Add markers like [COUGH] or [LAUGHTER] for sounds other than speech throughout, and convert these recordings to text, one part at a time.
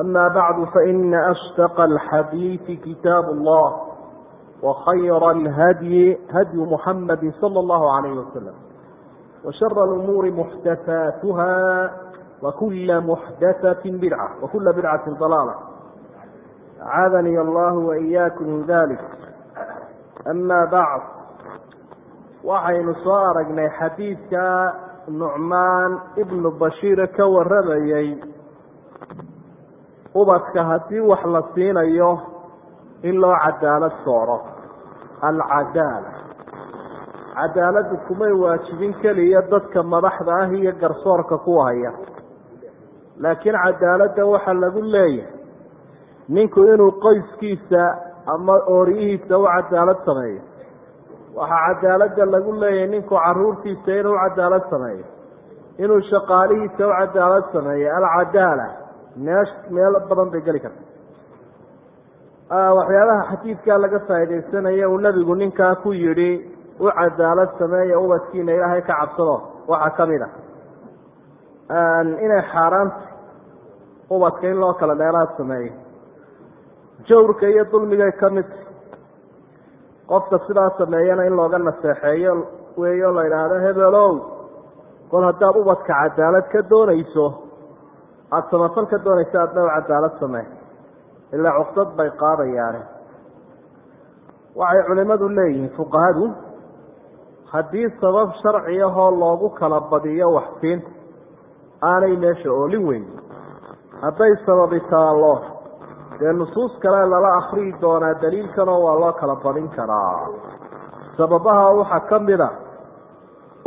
أما بعد فإن أصدق الحديث كتاب الله وخير الهدي هدي محمد صلى الله عليه وسلم وشر الأمور محدثاتها وكل محدثة بدعة وكل بدعة ضلالة أعاذني الله وإياكم من ذلك أما بعد waxaynu soo aragnay xadiidka nucmaan ibnu bashiir ka waramayey ubadka haddii wax la siinayo in loo cadaalad sooro. Alcadaala cadaaladdu kumay waajibin keliya dadka madaxda ah iyo garsoorka kuwa haya. Laakiin cadaaladda waxaa lagu leeyahay ninku inuu qoyskiisa ama ooriyihiisa u cadaalad sameeyo. Waxaa cadaaladda lagu leeyahay ninku caruurtiisa inuu cadaalad sameeyo. Inuu shaqaalihiisa u cadaalad sameeyo. Alcadaala meesh meelo badan bay geli karta. Waxyaabaha xadiidkaa laga faa'iidaysanaya uu nebigu ninkaa ku yidhi u cadaalad sameeya ubadkiina ilaahay ka cabsado. Waxaa ka mid a inay xaaraanta ubadka in loo kala dheeraad sameeyo. Jawrka iyo dulmigay ka mid. Qofka sidaa sameeyana in looga naseexeeyo weeyo la idhaahdo hebelow kol haddaad ubadka cadaalad ka doonayso aada samafal ka doonayso aadna u cadaalad samee. Ilaa cuqdad bay qaadayaane. Waxay culimadu leeyihiin fuqahadu haddii sabab sharci ahoo loogu kala badiyo waxsiinta aanay meesha oolin weyn. Hadday sababi taallo dee nusuus kale lala akriyi doonaa daliilkanoo waa loo kala badin karaa. Sababaha waxaa ka mid a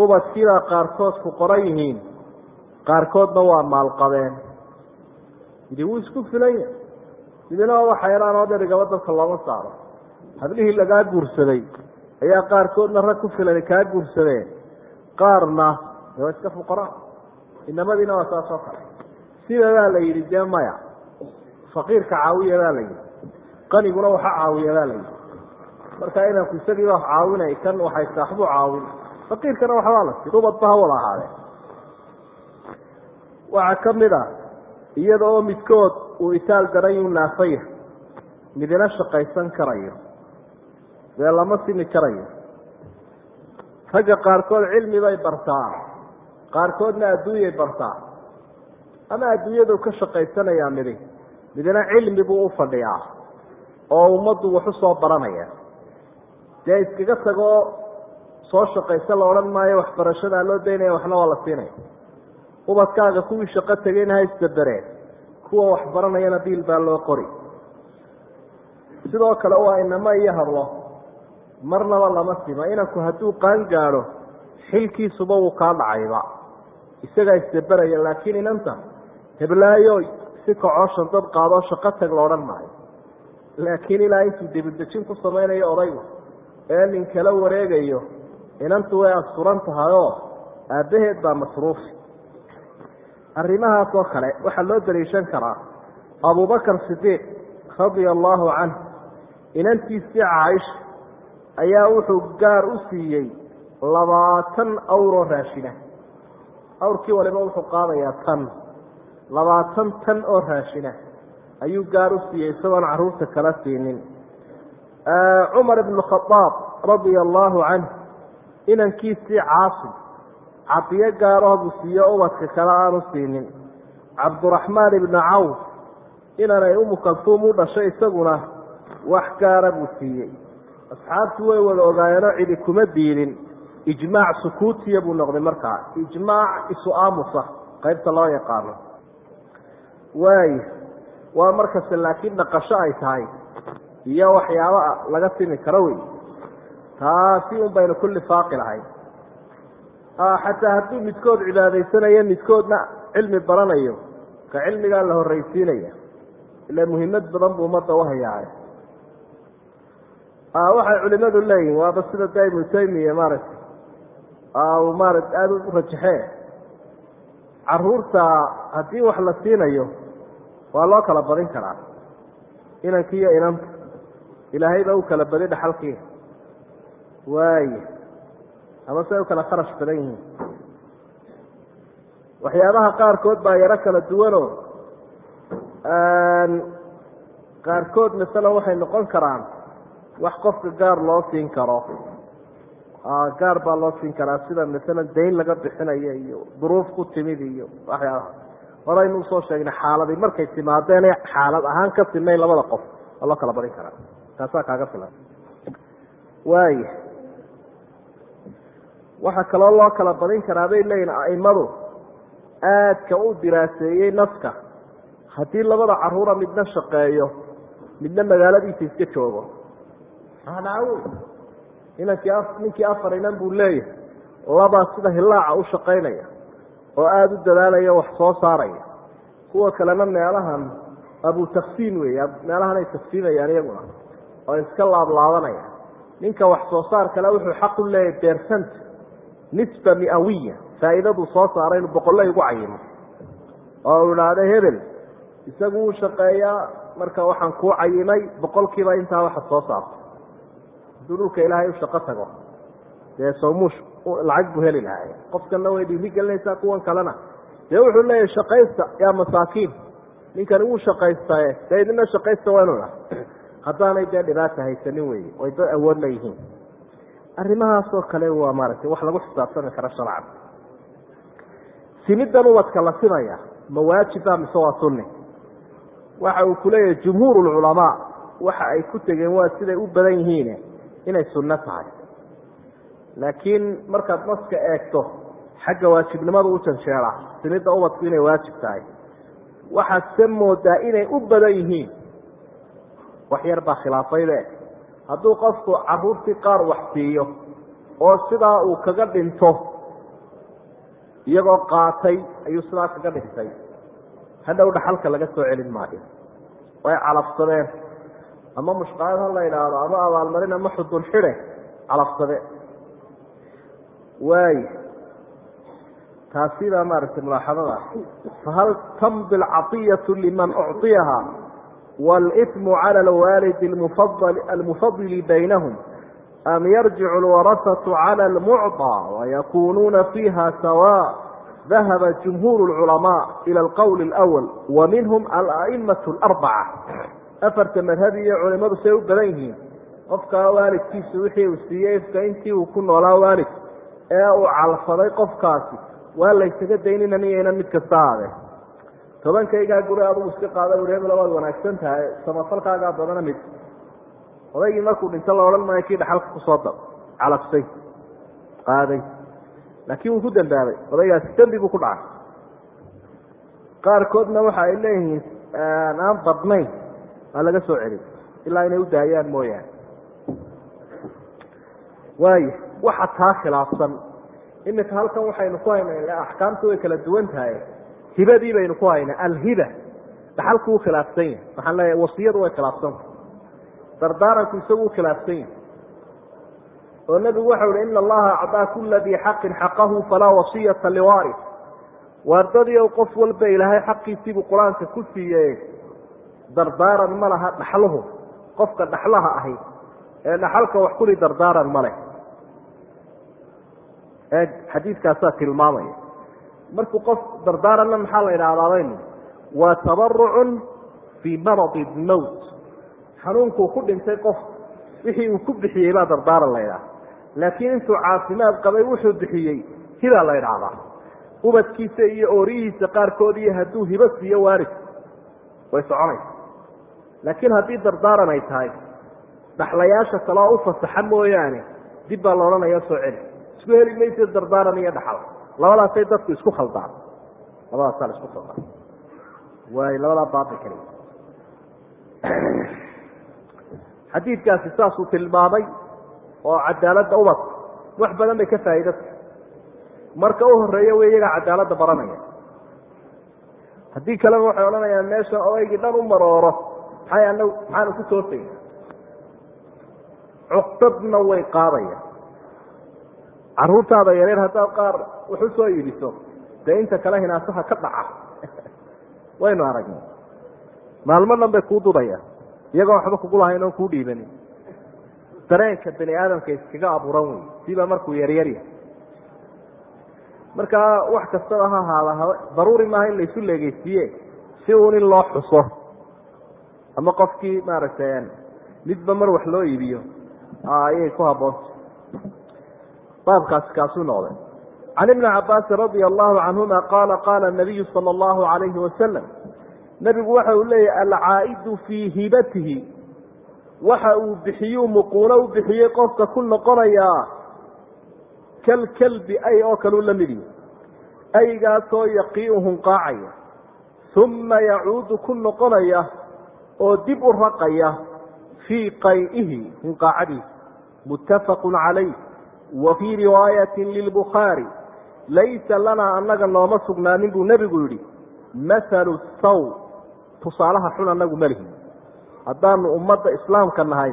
ubadkiibaa qaarkood ku qoran yihiin qaarkoodna waa maalqabeen idi wuu isku filan yahay idina waxa yaraanoo dherigaba dadka looma saaro. Hablihii lagaa guursaday ayaa qaarkoodna rag ku filan kaa guursadeen. Qaarna waa iska fuqara. Inamadiina waa saas oo kale. Sida baa la yidhi dee maya? Faqiirka caawiya baa la yidhi. Qaniguna waxa caawiya baa la yidhi. Marka inanku isagiiba caawinay kan waxay saaxbu caawin. Faqiirkana waxbaa la sii ubadba ha wada ahaadee waxaa ka mid a iyada oo midkood uu itaal daran yuu naafaya midina shaqaysan karayo dee lama simi karayo. Ragga qaarkood cilmi bay bartaa qaarkoodna adduunyay bartaa. Ama adduunyadu ka shaqaysanayaa midi midina cilmi buu u fadhiyaa oo ummaddu waxu soo baranaya. Dee iskaga tagoo soo shaqaysa la odhan maayo waxbarashadaa loo daynaya waxna waa la siinaya ubadkaaga kuwii shaqo tegeyna ha isdabereen kuwa waxbaranayana biil baa loo qori. Sidoo kale waa inamo iyo hadlo. Marnaba lama sima. Inanku hadduu qaan gaadho xilkiisuba wuu kaa dhacayba. Isagaa isdaberaya laakiin inanta heblaayo si kacoo dad qaadoo shaqo tag la odhan maayo. Laakiin ilaa intuu debidejin ku samaynayo odaygu ee nin kala wareegayo inantu way asturan tahayoo aabbaheed baa masruufi arrimahaas oo kale waxaa loo daliishan karaa abubakar sidiiq radia allaahu canh inantiisii caaisha ayaa wuxuu gaar u siiyey labaatan awroo raashina awrkii waliba wuxuu qaadayaa tan. Labaatan tan oo raashina ayuu gaar u siiyey isagoon carruurta kala siinin. Cumar ibnu khadaab radia allaahu canh inankiisii caasim cadiyo gaaroo buu siiyo ubadka kale aanu siinin. Cabduraxmaan ibnu cawf inanay umu kaltuum u dhashay isaguna wax gaara buu siiyey. Asxaabtu way wada ogaayeenoo cidi kuma diidin ijmaac sukuutiya buu noqday markaa. Ijmaac isu aamusa qaybta loo yaqaano. Waay waa markasta laakiin dhaqasho ay tahay iyo waxyaaba laga simi karo wey taasi un baynu ku lifaaqi lahayn xataa hadduu midkood cibaadaysanayo midkoodna cilmi baranayo. Ka cilmigaa la horraysiinaya. Ila muhiimad badan buu ummadda uhayaa waxay culimadu leeyihiin waaba sida da ibnu taymiya maaragtay maarata aada u rajaxee. Caruurta haddii wax la siinayo waa loo kala badin karaa. Inankii iyo inanta. Ilaahay baa u kala badi dhaxalkii waaye ama ay u kala kharash badan yihiin. Waxyaabaha qaarkood baa yaro kala duwanoo qaarkood masalan waxay noqon karaan wax qofka gaar loo siin karo. Gaar baa loo siin karaa sida masalan dayn laga bixinayo iyo duruuf ku timid iyo waxyaabaha. Horaynu u soo sheegnay xaaladii. Markay timaadeen xaalad ahaan ka sinayn labada qof waa loo kala barin karaa. Taasaa kaaga filan. Waaya waxaa kaloo loo kala badin karaa bay leeyihiin aimadu aadka u diraaseeyey naska. Haddii labada caruura midna shaqeeyo midna magaaladiisa iska joogo. Adhaw inankii ninkii afar inan buu leeyahay labaa sida hilaaca u shaqaynaya oo aada u dadaalaya wax soo saaraya. Kuwa kalena meelahan abu tafsiin wey meelahan ay tafsiinayaan iyaguna oo iska laablaabanaya ninka wax soo saar kale wuxuu xaq u leeyahay bersant nisba miawiya faa'iidaduu soo saara inuu boqolle igu cayimo oo uu idhaahdo hebel isagu wuu shaqeeyaa marka waxaan kuu cayimay boqolkiiba intaa waxa soo saarto. Hadduu dhulka ilaahay u shaqo tago dee sawmuush lacag buu heli lahaa. Qofkana way dhiiri gelinaysaa kuwan kalena. Dee wuxuu leeyahay shaqaysta yaa masaakiin. Ninkani wuu shaqaystaye dee idina shaqaysta waanuna [CLEARS THROAT] haddaanay dee dhibaata haysanin wey oy dad awood leeyihiin arrimahaasoo kale waa maaragtay wax lagu xisaabtami kara sharcan simidan ubadka la simaya ma waajiba mise waa sunni? Waxa uu kuleeyahay jumhuur lculamaa waxa ay ku tegeen waa siday u badan yihiin inay sunno tahay. Laakiin markaad naska eegto xagga waajibnimada u janjeera simidda ubadku inay waajib tahay. Waxaad se moodaa inay u badan yihiin. Wax yar baa khilaafayde hadduu qofku caruurtii qaar wax siiyo oo sidaa uu kaga dhinto iyagoo qaatay ayuu sidaa kaga dhintay hadhow dhaxalka laga soo celin maayo. Way calafsadeen. Ama mushqaayad ha la idhaahdo ama abaalmarin ama xudun xide calafsade. Waay. Taasi baa maaragtay mulaaxadada fahal tamdi alcatiyatu liman ucطiyaha wاlإثmu calى اlwaalidi almufadili baynahum am yarjicu اlwarasaةu calى اlmucطى wayakunuuna fiiha sawa dahaba jumhuur اlculamaء ilى اlqowl اlأwl wa minhum alأئmaة اlأrbaca afarta madhab iyo culimadu say u badan yihiin qofkaa waalidkiisu wixii uu siiyey ifka intii uu ku noolaa waalid ee uu calfaday qofkaasi waa laysaga dayninan iyaynan mid kasta aade tobankaygaa guri adugu iska qaada reebla waad wanaagsan tahay samafalkaagaa badana mid. Odaygii markuu dhinto la odhan maayo kii dhaxalka ku soo da calafsay qaaday. Laakiin wuu ku dambaabay odaygaasi dembi buu ku dhacay. Qaarkoodna waxa ay leeyihiin aan badnayn waa laga soo celin ilaa inay u daayaan mooyaane. Waayo waxa taa khilaafsan. Iminka halkan waxaynu ku haynaa axkaamtu way kala duwan tahay hibadii baynu ku haynaa alhiba. Dhaxalku wuu khilaafsan yahay. Waxaan leeyahay wasiyadu way khilaafsanta dardaaranku isagu u khilaafsan yahay. Oo nebigu waxau ihi ina allaha acdaa kula dii xaqin xaqahu falaa wasiyata liwaari waardadii qof walba ilaahay xaqiisiibuu qur'aanka ku siiye dardaaran ma laha dhaxluhu. Qofka dhaxlaha ahi ee dhaxalka wax kuli dardaaran ma leh. Xadiidkaasaa tilmaamaya markuu qof dardaaranna maxaa la idhahdaabaynu waa tabarucun fii maradi mowt xanuunkuu ku dhintay qof wixii uu ku bixiyey baa dardaaran la idhaha laakiin intuu caafimaad qabay wuxuu bixiyey hibaa la idhaahdaa ubadkiisa iyo ooriyihiisa qaarkood iyo hadduu hibo siiyo waalid way soconaysa. Laakiin haddii dardaaran ay tahay dhaxlayaasha kaloo u fasaxa mooyaane dib baa la odhanaya soo celi isku heli maysa dardaaran iyo dhaxal labadaasay dadku isku khaldaan. Labadaasaa la isku khaldaan. Waay labadaa baatil kali xadiidkaasi saasuu tilmaamay oo cadaaladda ubadka wax badan bay ka faa'iidata marka u horreeya way iyagaa cadaaladda baranaya haddii kaleba waxay odhanayaan meesha odaygii dhan u marooro. Maxay ana maxaanu ku toosaya cuqdadna way qaadaya caruurtaada yareer haddaad qaar wax u soo iibiso dee inta kale hinaasaha ka dhaca. [LAUGHS] Waynu aragnay maalmo dhan bay kuu dudayaan iyagoo waxba kugu lahayn oon kuu dhiibanin dareenka bani aadamka iskaga abuuran wey siba markuu yaryarya markaa wax kastaba ha ahaada daruuri maaha in laysu leegeysiiye si uun in loo xuso. Ama qofkii maaragtay midba mar wax loo iibiyo ayay ku habboonta baabkaasi kaasuu noqday. Can ibni cabaasin radia allahu canhuma qaala qaala nabiyu sala allahu alayhi wasalam nebigu waxa uu leeyahy alcaa'idu fii hibatihi. Waxa uu bixiyuu muquuno u bixiyey qofka ku noqonayaa kalkalbi ay oo kaleu la mid yihi aygaasoo yaqiiu hunqaacaya uma yacuudu ku noqonaya oo dib u raqaya fii qay'ihi. Hunqaacadiisa muttafaqu calayh wa fii riwaayati lilbukhaari laysa lanaa annaga nooma sugnaanin buu nebigu yidhi mathalu saw tusaalaha xun annagu malihin haddaanu ummadda islaamka nahay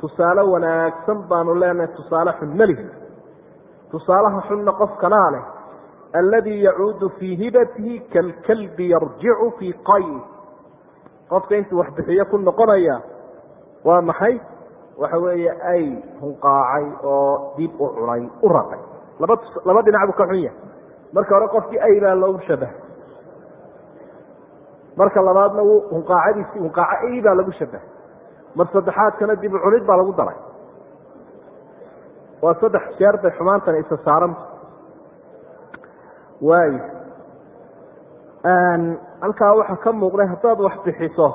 tusaale wanaagsan baanu leenahay tusaale xun malihin tusaalaha xunna qofkanaa leh alladii yacuudu fii hibatihi kalkalbi yarjicu fii qayh qofka intuu wax bixiyo ku noqonaya waa maxay waxa weeye ay hunqaacay oo dib u cunay u raqay laba laba dhinac buu ka xun yahay. Marka hore qofkii ay baa loogu shabahay marka labaadna wuu hunqaacadiisi hunqaaco ay baa lagu shabahay mar saddexaadkana dib u cunid baa lagu daray. Waa saddex jeer bay xumaantani isa saaranta waayo halkaa waxaa ka muuqday haddaad wax bixiso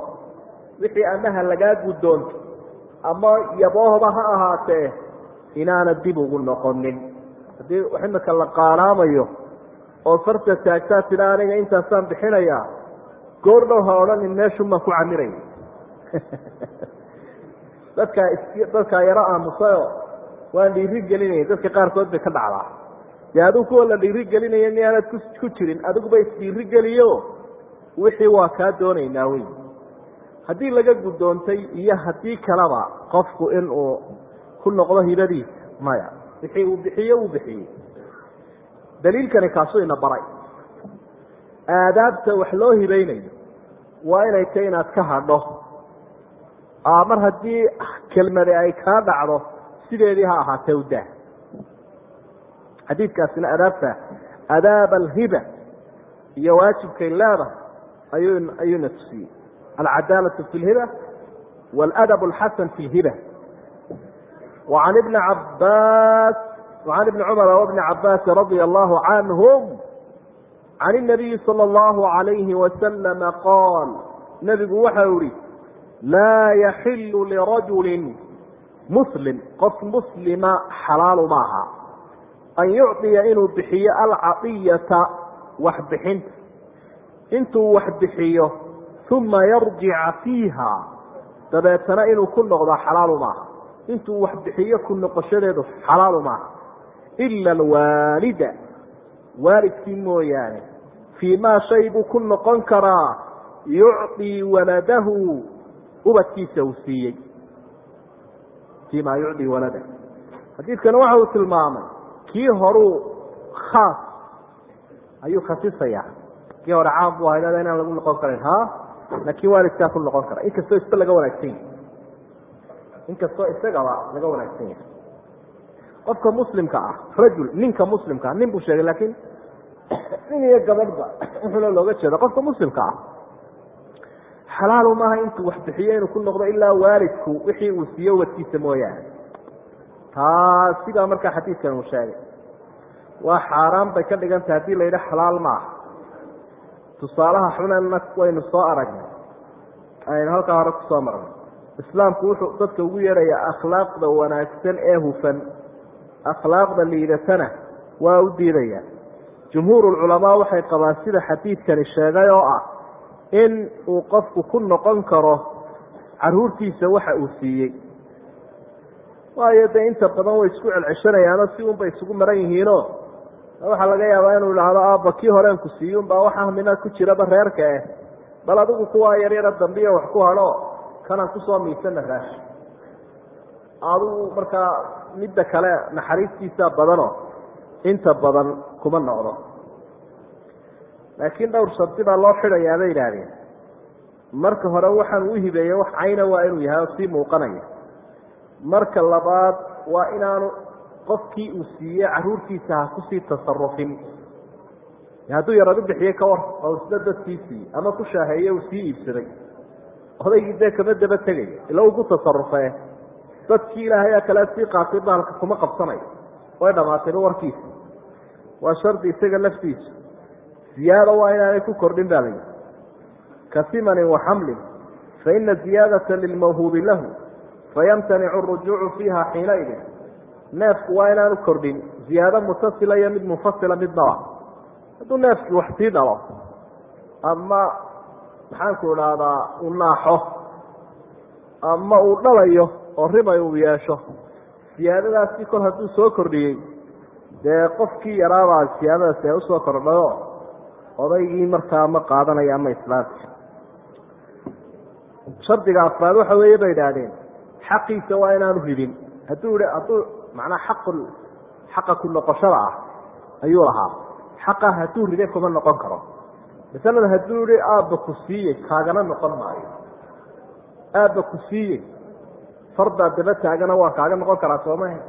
wixii amaha lagaa guddoonto ama yaboohba ha ahaatee inaana dib ugu noqonin. Haddii imika la qaanaamayo oo farta taagtaa tida aniga intaasaan bixinayaa goor dhow ha odhanin meeshunbaan ku camiraya [LAUGHS] dadkaa dadkaa yaro aamusayo waan dhiiri gelinaya dadka qaarkood bay ka dhacdaa dee adigu kuwa la dhiiri gelinaya miyaanad ku jirin adiguba isdhiiri geliyo wixii waa kaa doonaynaa wey haddii laga guddoontay iyo haddii kaleba qofku inuu ku noqdo hibadiisa maya. Wixii uu bixiye uu bixiyey daliilkani kaasuu ina baray. Aadaabta wax loo hibaynayo waa inay tay inaad ka hadho. Mar haddii kelmade ay kaa dhacdo sideedii ha ahaatee udaa xadiidkaasina adaabta adaab alhiba iyo waajibkay leedahay ayuu ayuuna tusiyey alcadaalatu fi lhiba waladab alxasan fi lhiba wacan ibni cabaas wacan ibni cumara wabni cabbaasi radia allahu canhum can inabiyi sala allahu calayhi wasalama qaal nebigu waxau ihi laa yaxilu lirajulin muslim qof muslima xalaalu maaha an yucطiya inuu bixiyo alcadiyata waxbixinta intuu waxbixiyo uma yarjica fiiha. Dabeetana inuu ku noqdo xalaalu maaha. Intuu wax bixiyo ku noqoshadeedu xalaalu maaha. Ila alwaalida. Waalidkii mooyaane. Fii maa shay buu ku noqon karaa. Yucطii waladahu. Ubadkiisa uu siiyey. Fii maa yucطii walada. Xadiidkani waxa uu tilmaamay kii horuu khaas ayuu khasisaya kii hore caam buu ahayd inaan lagu noqon karin laakiin waalidkaa ku noqon kara. Inkastoo isba laga wanaagsan yahay. Inkastoo isagaba laga wanaagsan yahay. Qofka muslimka ah rajul ninka muslimka ah nin buu sheegay laakiin [COUGHS] nin iyo gabadhba [COUGHS] wuxuuna looga jeeda qofka muslimka ah xalaalu maaha intuu wax bixiyo inuu ku noqdo ilaa waalidku wixii uu siiyo ubadkiisa mooyaane. Taa sidaa markaa xadiidkan uu sheegay. Waa xaaraan bay ka dhigan tahay haddii la yidha xalaal maaha tusaalaha xunana waynu soo aragnay. Aynu halkaa hore ku soo marnay. Islaamku wuxuu dadka ugu yeedhayaa akhlaaqda wanaagsan ee hufan. Akhlaaqda liidatana waa u diidaya jumhuurulculamaa waxay qabaan sida xadiidkani sheegay oo ah in uu qofku ku noqon karo caruurtiisa waxa uu siiyey. Waayo dee inta badan way isku celceshanayaanoo si unbay isugu maran yihiinoo waxaa laga yaabaa inuu idhaahdo aabba kii horeen ku siiyun baa waxaa mina ku jiraba reerka eh. Bal adigu kuwaa yaryara dambiya wax ku hadho kanaan ku soo miisana raashi adigu markaa midda kale naxariistiisa badano inta badan kuma noqdo. Laakiin dhowr shardi baa loo xidhayaa bay yidhaahdeen. Marka hore waxaan u hibeeye wax cayna waa inuu yahay oo sii muuqanaya. Marka labaad waa inaanu qofkii uu siiyey caruurtiisa ha ku sii tasarufin hadduu yaradu bixiye ka war oo isna dadkii siiyey ama ku shaaheeye uu sii iibsaday. Odaygii dee kama daba tegaya ila ku tasarufe dadkii ilaahayaa kale sii qaatay bahalka kuma qabsanayo way dhamaatayba warkiisi waa shardi isaga laftiisu ziyaada waa inaanay ku kordhin ba layihi ka simanin wa xamlin faina ziyaadata lilmawhuubi lahu fayamtanicu rujuucu fiiha xiinaidin neefku waa inaanu kordhin ziyaado mutasila iyo mid munfasila midnaba hadduu neefkii wax sii dhalo ama maxaanku idhaahdaa uu naaxo ama uu dhalayo oo rimay uu yeesho siyaadadaasi kol hadduu soo kordhiyey dee qofkii yaraabaa siyaadadaasi ay u soo kordhayo odaygii markaa ma qaadanayo ama islaamki shardiga afraad waxa weeye bay idhaahdeen xaqiisa waa inaanu ridin hadduu hadduu macnaa xaq xaqa ku noqoshada ah ayuu lahaa xaqa hadduu ride kuma noqon karo. Masalada hadduu ihi aabba ku siiyey kaagana noqon maayo. Aabba ku siiyey fardaa daba taagana waa kaaga noqon karaa soomaha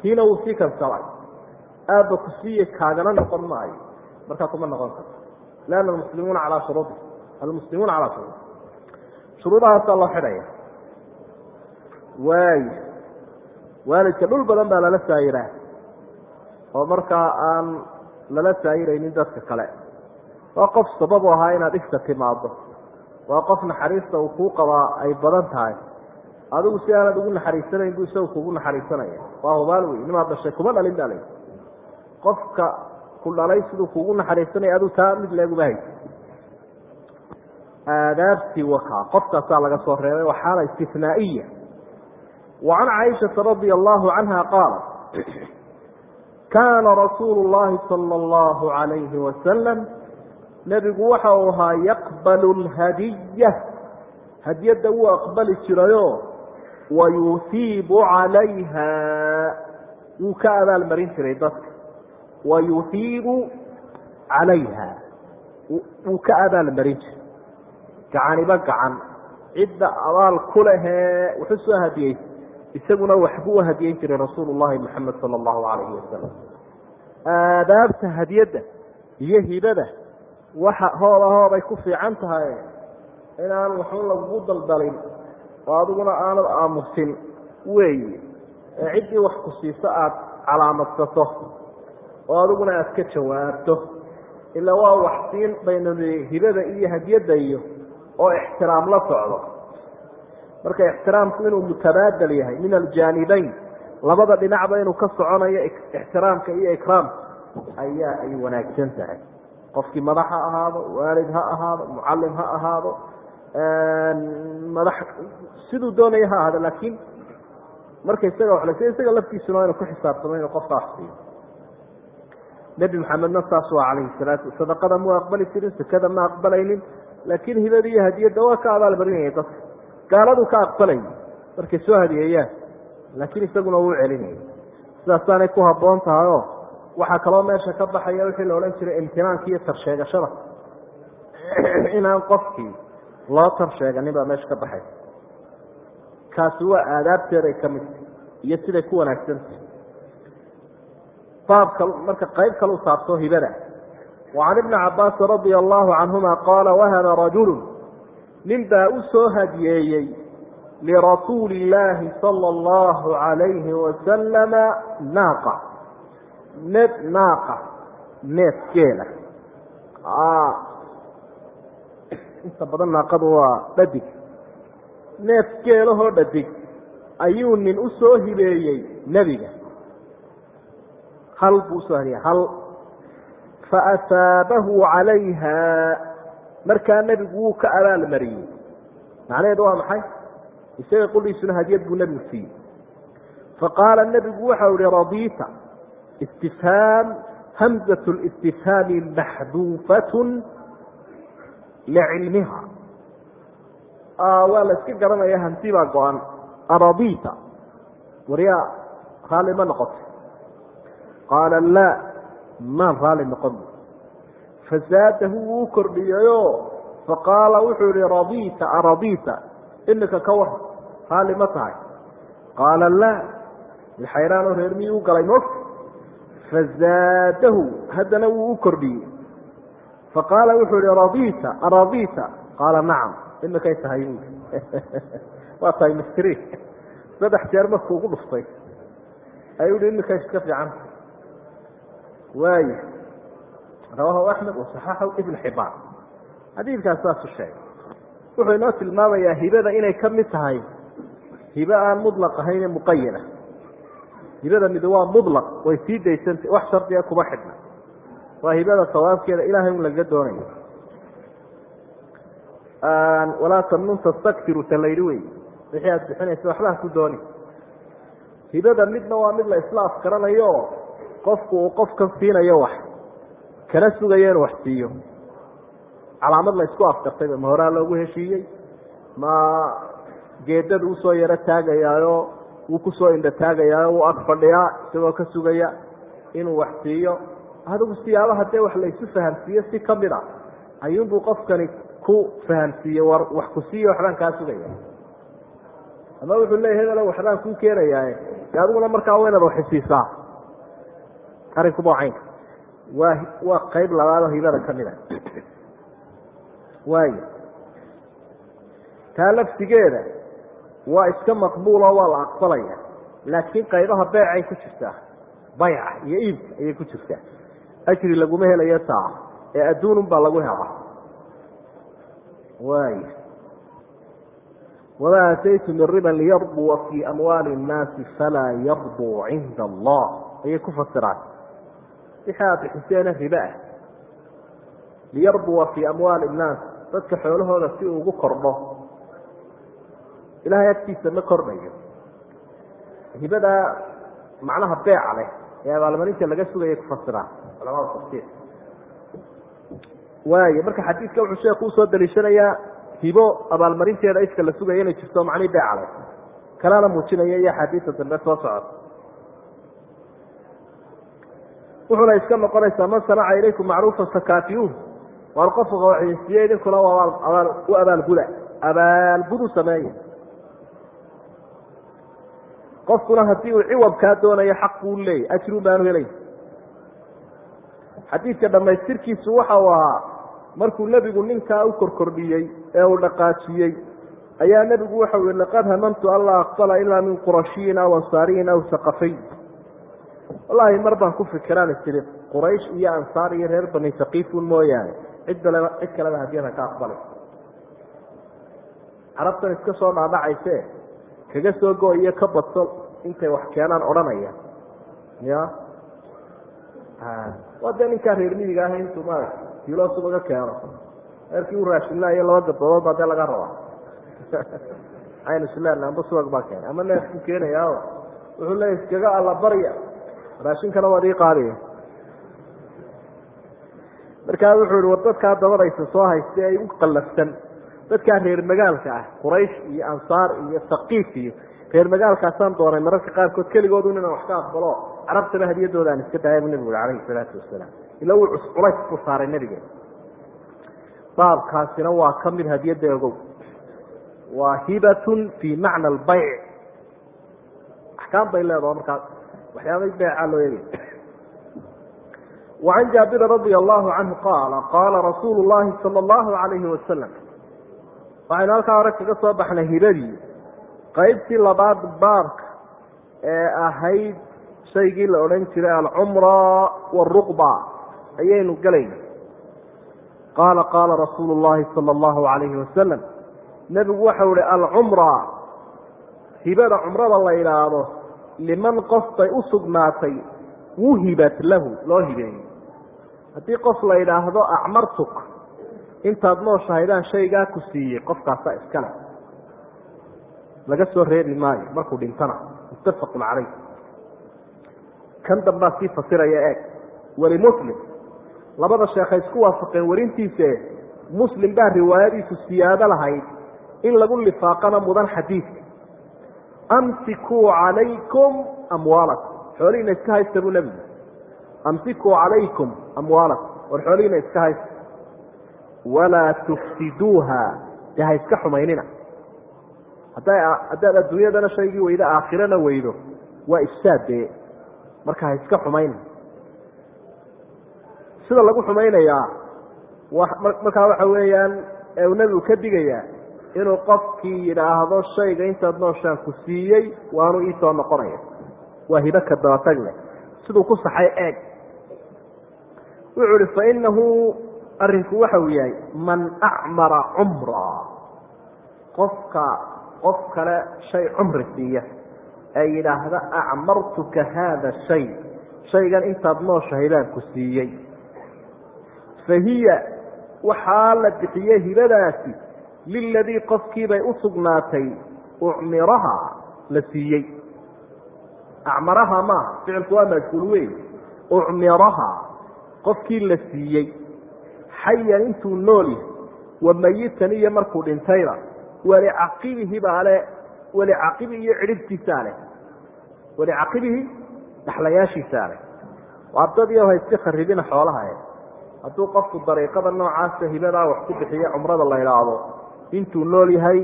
tiina wuu sii kansalay. Aabba ku siiyey kaagana noqon maayo. Markaa kuma noqon karo. Leanna almuslimuuna calaa shuruudi. Almuslimuuna calaa shuruudi. Shuruudahaasaa loo xidhaya waayo waalidka dhul badan baa lala saayiraa oo markaa aan lala saayiraynin dadka kale. Waa qof sababu ahaa inaad igta timaado waa qof naxariista uu kuu qabaa ay badan tahay. Adigu si aanad ugu naxariisanayn buu isagu kugu naxariisanaya. Waa hubaal wey nimaad dhashay kuma dhalin baa la qofka ku dhalay siduu kugu naxariisanaya adigu taa mid leeguma haysa aadaabtii wakaa. Qofkaasaa laga soo reebay. Waa xaala istinaa'iya wa can caaishata radia allahu canha qaalat kaana rasuulu llahi sala allahu alayhi wasalam nebigu waxa uu ahaa yaqbalu lhadiya hadiyadda wuu aqbali jirayo wa yuhiibu calayha wuu ka abaalmarin jiray dadka wa yuhiibu calayha wuu ka abaalmarin jiray gacaniba gacan cidda abaal ku lehee wuxuu soo hadiyey isaguna waxbuu u hadiyeyn jiray rasuulu llahi maxamed sala allahu alayhi wasalam aadaabta hadiyadda iyo hibada waxa hooda hooday ku fiican tahay inaan waxun lagugu daldalin oo adiguna aanad aamusin. Weeye ee ciddii wax ku siiso aada calaamadsato oo adiguna aad ka jawaabto. Ilaa waa wax siin baynu hibada iyo hadiyadda iyo oo ixtiraam la socdo marka ixtiraamku inuu mutabaadal yahay min aljaanibayn labada dhinacba inuu ka soconayo ixtiraamka iyo ikraamka ayaa ay wanaagsan tahay. Qofkii madax ha ahaado waalid ha ahaado mucalim ha ahaado madax siduu doonaya ha ahaado laakiin marka isaga waxlase isaga laftiisuna inu ku xisaabtamo inuu qofka wax siiyo. Nebi maxamedna saas waa calayhi salaatu sadaqada mu aqbali jirin sekada ma aqbalaynin laakiin hibada iyo hadiyadda waa ka abaalmarinaya dadka gaaladu ka aqbalay. Markay soo hadiyeeyaan laakiin isaguna wuu celinaya sidaasaanay ku habboon tahay oo waxaa kaloo meesha ka baxaya wixii la odhan jiray imtinaanka iyo tarsheegashada. [CLEARS THROAT] Inaan qofkii loo tarsheeganin baa meesha ka baxay. Kaasi waa aadaabteeday ka midta iyo siday ku wanaagsantahy baabka marka qayb kalau saabto hibada. Wacan ibni cabaasin radia allahu canhuma qaala wahaba rajulu nin baa u soo hadiyeeyey lirasuuli illaahi sala allahu alayhi wasalama naaqa. Neef naaqa neef geela inta badan naaqadu waa dhadig. Neef geelahoo dhadig ayuu nin u soo hibeeyey nebiga. Hal buu u soo hadiyey hal. Faasaabahu calayha markaa nebigu wuu ka abaalmariyey. Macnaheedu waa maxay? Isaga qudhiisuna hadiyad buu nebigu siiyey. Faqaala nebigu waxau ihi radiita istifhaam hamzat listifhaami maxduufatun licilmiha. Waa la iska garanaya hanti baa go-an. Aradiita waryaa raalli ma noqotay? Qaala laa maan raalli noqon fazaadahu wuu kordhiyayo. Faqaala wuxuu yihi radita aradita imika ka war raali ma tahay. Qaala laa xayraanoo reer miyuu u galay moogta fazaadahu haddana wuu u kordhiyey. Faqaala wuxuu yihi radita aradita qaala nacam imikay tahay [LAUGHS] waa tahay mistri saddex jeer markuu ugu dhuftay ayuu hi imikay iska fiicanta waayo rawaahu axmed wasaxaxahu ibn xibaan xadiidkaas saasu sheegay. Wuxuu inoo tilmaamayaa hibada inay ka mid tahay hibe aan mudlaq ahayn muqayada hibada mid waa mudlaq way sii daysantah wax shardiga kuma xidhna. Waa hibada sawaabkeeda ilahay un laga doonayo walaa tamnun tastaktiru ta layhi wey wixii aad bixinaysa waxba ha ku dooni. Hibada midna waa mid la isla afgaranayo qofku uu qofkan siinayo wax kana sugayo inuu wax siiyo. Calaamad la isku afgartayba ma horaa loogu heshiiyey? Ma geedada u soo yaro taagayaayo wuu ku soo indho taagayaayo wuu ag fadhiyaa isagoo ka sugaya inuu wax siiyo? Adigu siyaabaha dee wax la isu fahamsiiyo si ka mid a ayuunbuu qofkani ku fahamsiiye war wax ku siiyo waxbaan kaa sugaya ama wuxuu leeya hebelo waxbaan kuu keenayaaye de adiguna markaa waa inaad waxisiisaa arrinkuba caynka waa waa qayb labaadoo hibada ka mid a waayo. Taa laftigeeda waa iska maqbuulo waa la aqbalaya. Laakiin qaybaha beecay ku jirtaa bayca iyo iibka ayay ku jirtaa. Ajri laguma helayo taa ee adduunun baa lagu helaa. Waay wamaa aataytu min riban liyarbua fii amwaali innaasi falaa yarbuu cinda allah. Ayay ku fasiraan wixii aad ribe ah liyarbua fii amwaali innaas dadka xoolahooda si uu ugu kordho ilahay agtiisa ma kordhayo hibadaa macnaha beeca leh ee abaalmarinta laga sugaya kufasiraan culamada tafsiir waayo marka xadiidka wuxuu sheeku u soo daliishanayaa hibo abaalmarinteeda ifka la sugaya inay jirto macnihii beeca leh kalena muujinaya iyo axaadiista dambe soo socota wuxuuna iska noqonaysaa man sanaca ilaykum macruufa sakaatiyuun waar qofka waxaysiiye idinkuna u abaalguda abaalgudu sameeya qofkuna haddii uu ciwab kaa doonayo xaq buu leeyay ajrun baanu helay. Xadiidka dhammaystirkiisu waxa uu ahaa markuu nebigu ninkaa u korkordhiyey ee uu dhaqaajiyey ayaa nebigu waxau yihi laqad hamamtu an laa aqbala ilaa min qurashiyin aw ansaariyin aw saqafayn wallaahi mar baan ku fikiraan istiri quraysh iyo ansaar iyo reer bani saqiifun mooyaane. Cid baleba cid kaleba hadiyada ka aqbalay. Carabtan iska soo dhaadhacayse kaga soo go iyo ka badso intay wax keenaan odhanaya. Ya? Waa dee ninkaa reer midiga ah intuu maarata kiilo subaga keeno. Reerkii u raashinlaayo laba gabdoodood dee laga rabaa. [LAUGHS] Aynu isleena amba subag baa keenay. Ama neefku keenayaa wuxuu leeya iskaga alla barya raashinkana waad ii qaadaya markaa wuxuu ihi war dadkaa dabadaysa soo haysta ay u qallafsan dadkaa reer magaalka ah quraysh iyo ansaar iyo saqiif iyo reer magaalkaasaan doonay mararka qaarkood keligoodu inaan wax ka aqbalo. Carabtaba hadiyadooda aan iska daaya bu nebigu ui alayhi salaatu wasalaam. Ila wuu culays buu saaray nebiga. Baabkaasina waa ka mid hadiyadda ogow waa hibatun fii macna albayc. Axkaam bay leedaho markaa waxyaabay beecaa loo eegay. Wacan jaabiri radia allahu canhu qaala qaala rasuulu llahi sala allahu alayhi wasalam waxaynu halkaa hore kaga soo baxnay hibadii qaybtii labaad baabka ee ahayd shaygii la odhan jiray alcumra wاruqba ayaynu gelayna qaala qaala rasuulu llahi sala allahu alayhi wasalam nebigu waxau ihi alcumra hibada cumrada la yidhaahdo liman qof bay u sugnaatay wuhibat lahu loo hibeeyey haddii qof la yidhaahdo acmartuk intaad nooshahaydaan shaygaa ku siiyey qofkaasaa iskale laga soo reebi maayo markuu dhintana muttafaqun calayh. Kan dambaa sii fasiraya eeg. Walimuslim labada sheekhay isku waafaqeen warintiise muslim baa riwaayadiisu siyaado lahayd in lagu lifaaqana mudan xadiidka amsikuu calaykum amwaalakum. Xoolihiina iska haysta buu nebigu amsikuu calaykum amwaalakum. War xoolihiina iska haysta. Walaa tufsiduuha. Dee ha iska xumaynina. Hadda haddaad adduunyadana shaygii weydo aakhirana weydo waa ifsaad dee. Marka ha iska xumaynin sida lagu xumaynayaa markaa waxa weeyaan ee uu nebigu ka digayaa inuu qofkii yidhaahdo shayga intaad nooshaan ku siiyey waanu iisoo noqonaya. Waa hibaka dabatag leh. Siduu ku saxay eeg. Wuxuu ihi fainahu arrinku waxa uu yahay man acmara cumra. Qofka qof kale shay cumri siiya ee yidhaahda acmartuka haada shay. Shaygan intaad nooshahay baan ku siiyey. Fahiya waxaa la bixiyey hibadaasi liladii qofkiibay u sugnaatay ucmiraha la siiyey. Acmaraha maaha ficilku waa majhuul wey ucmiraha qofkii la siiyey. Xayan intuu nool yahay wa mayitan iyo markuu dhintayba walicaqibihi baa le walicaqibihi iyo cidhibtiisaa leh. Walicaqibihi dhaxlayaashiisaa leh. Ardadiio hayska kharibina xoolaha e hadduu qofku dariiqada noocaasa hibadaa wax ku bixiya cumrada la idhaahdo intuu nool yahay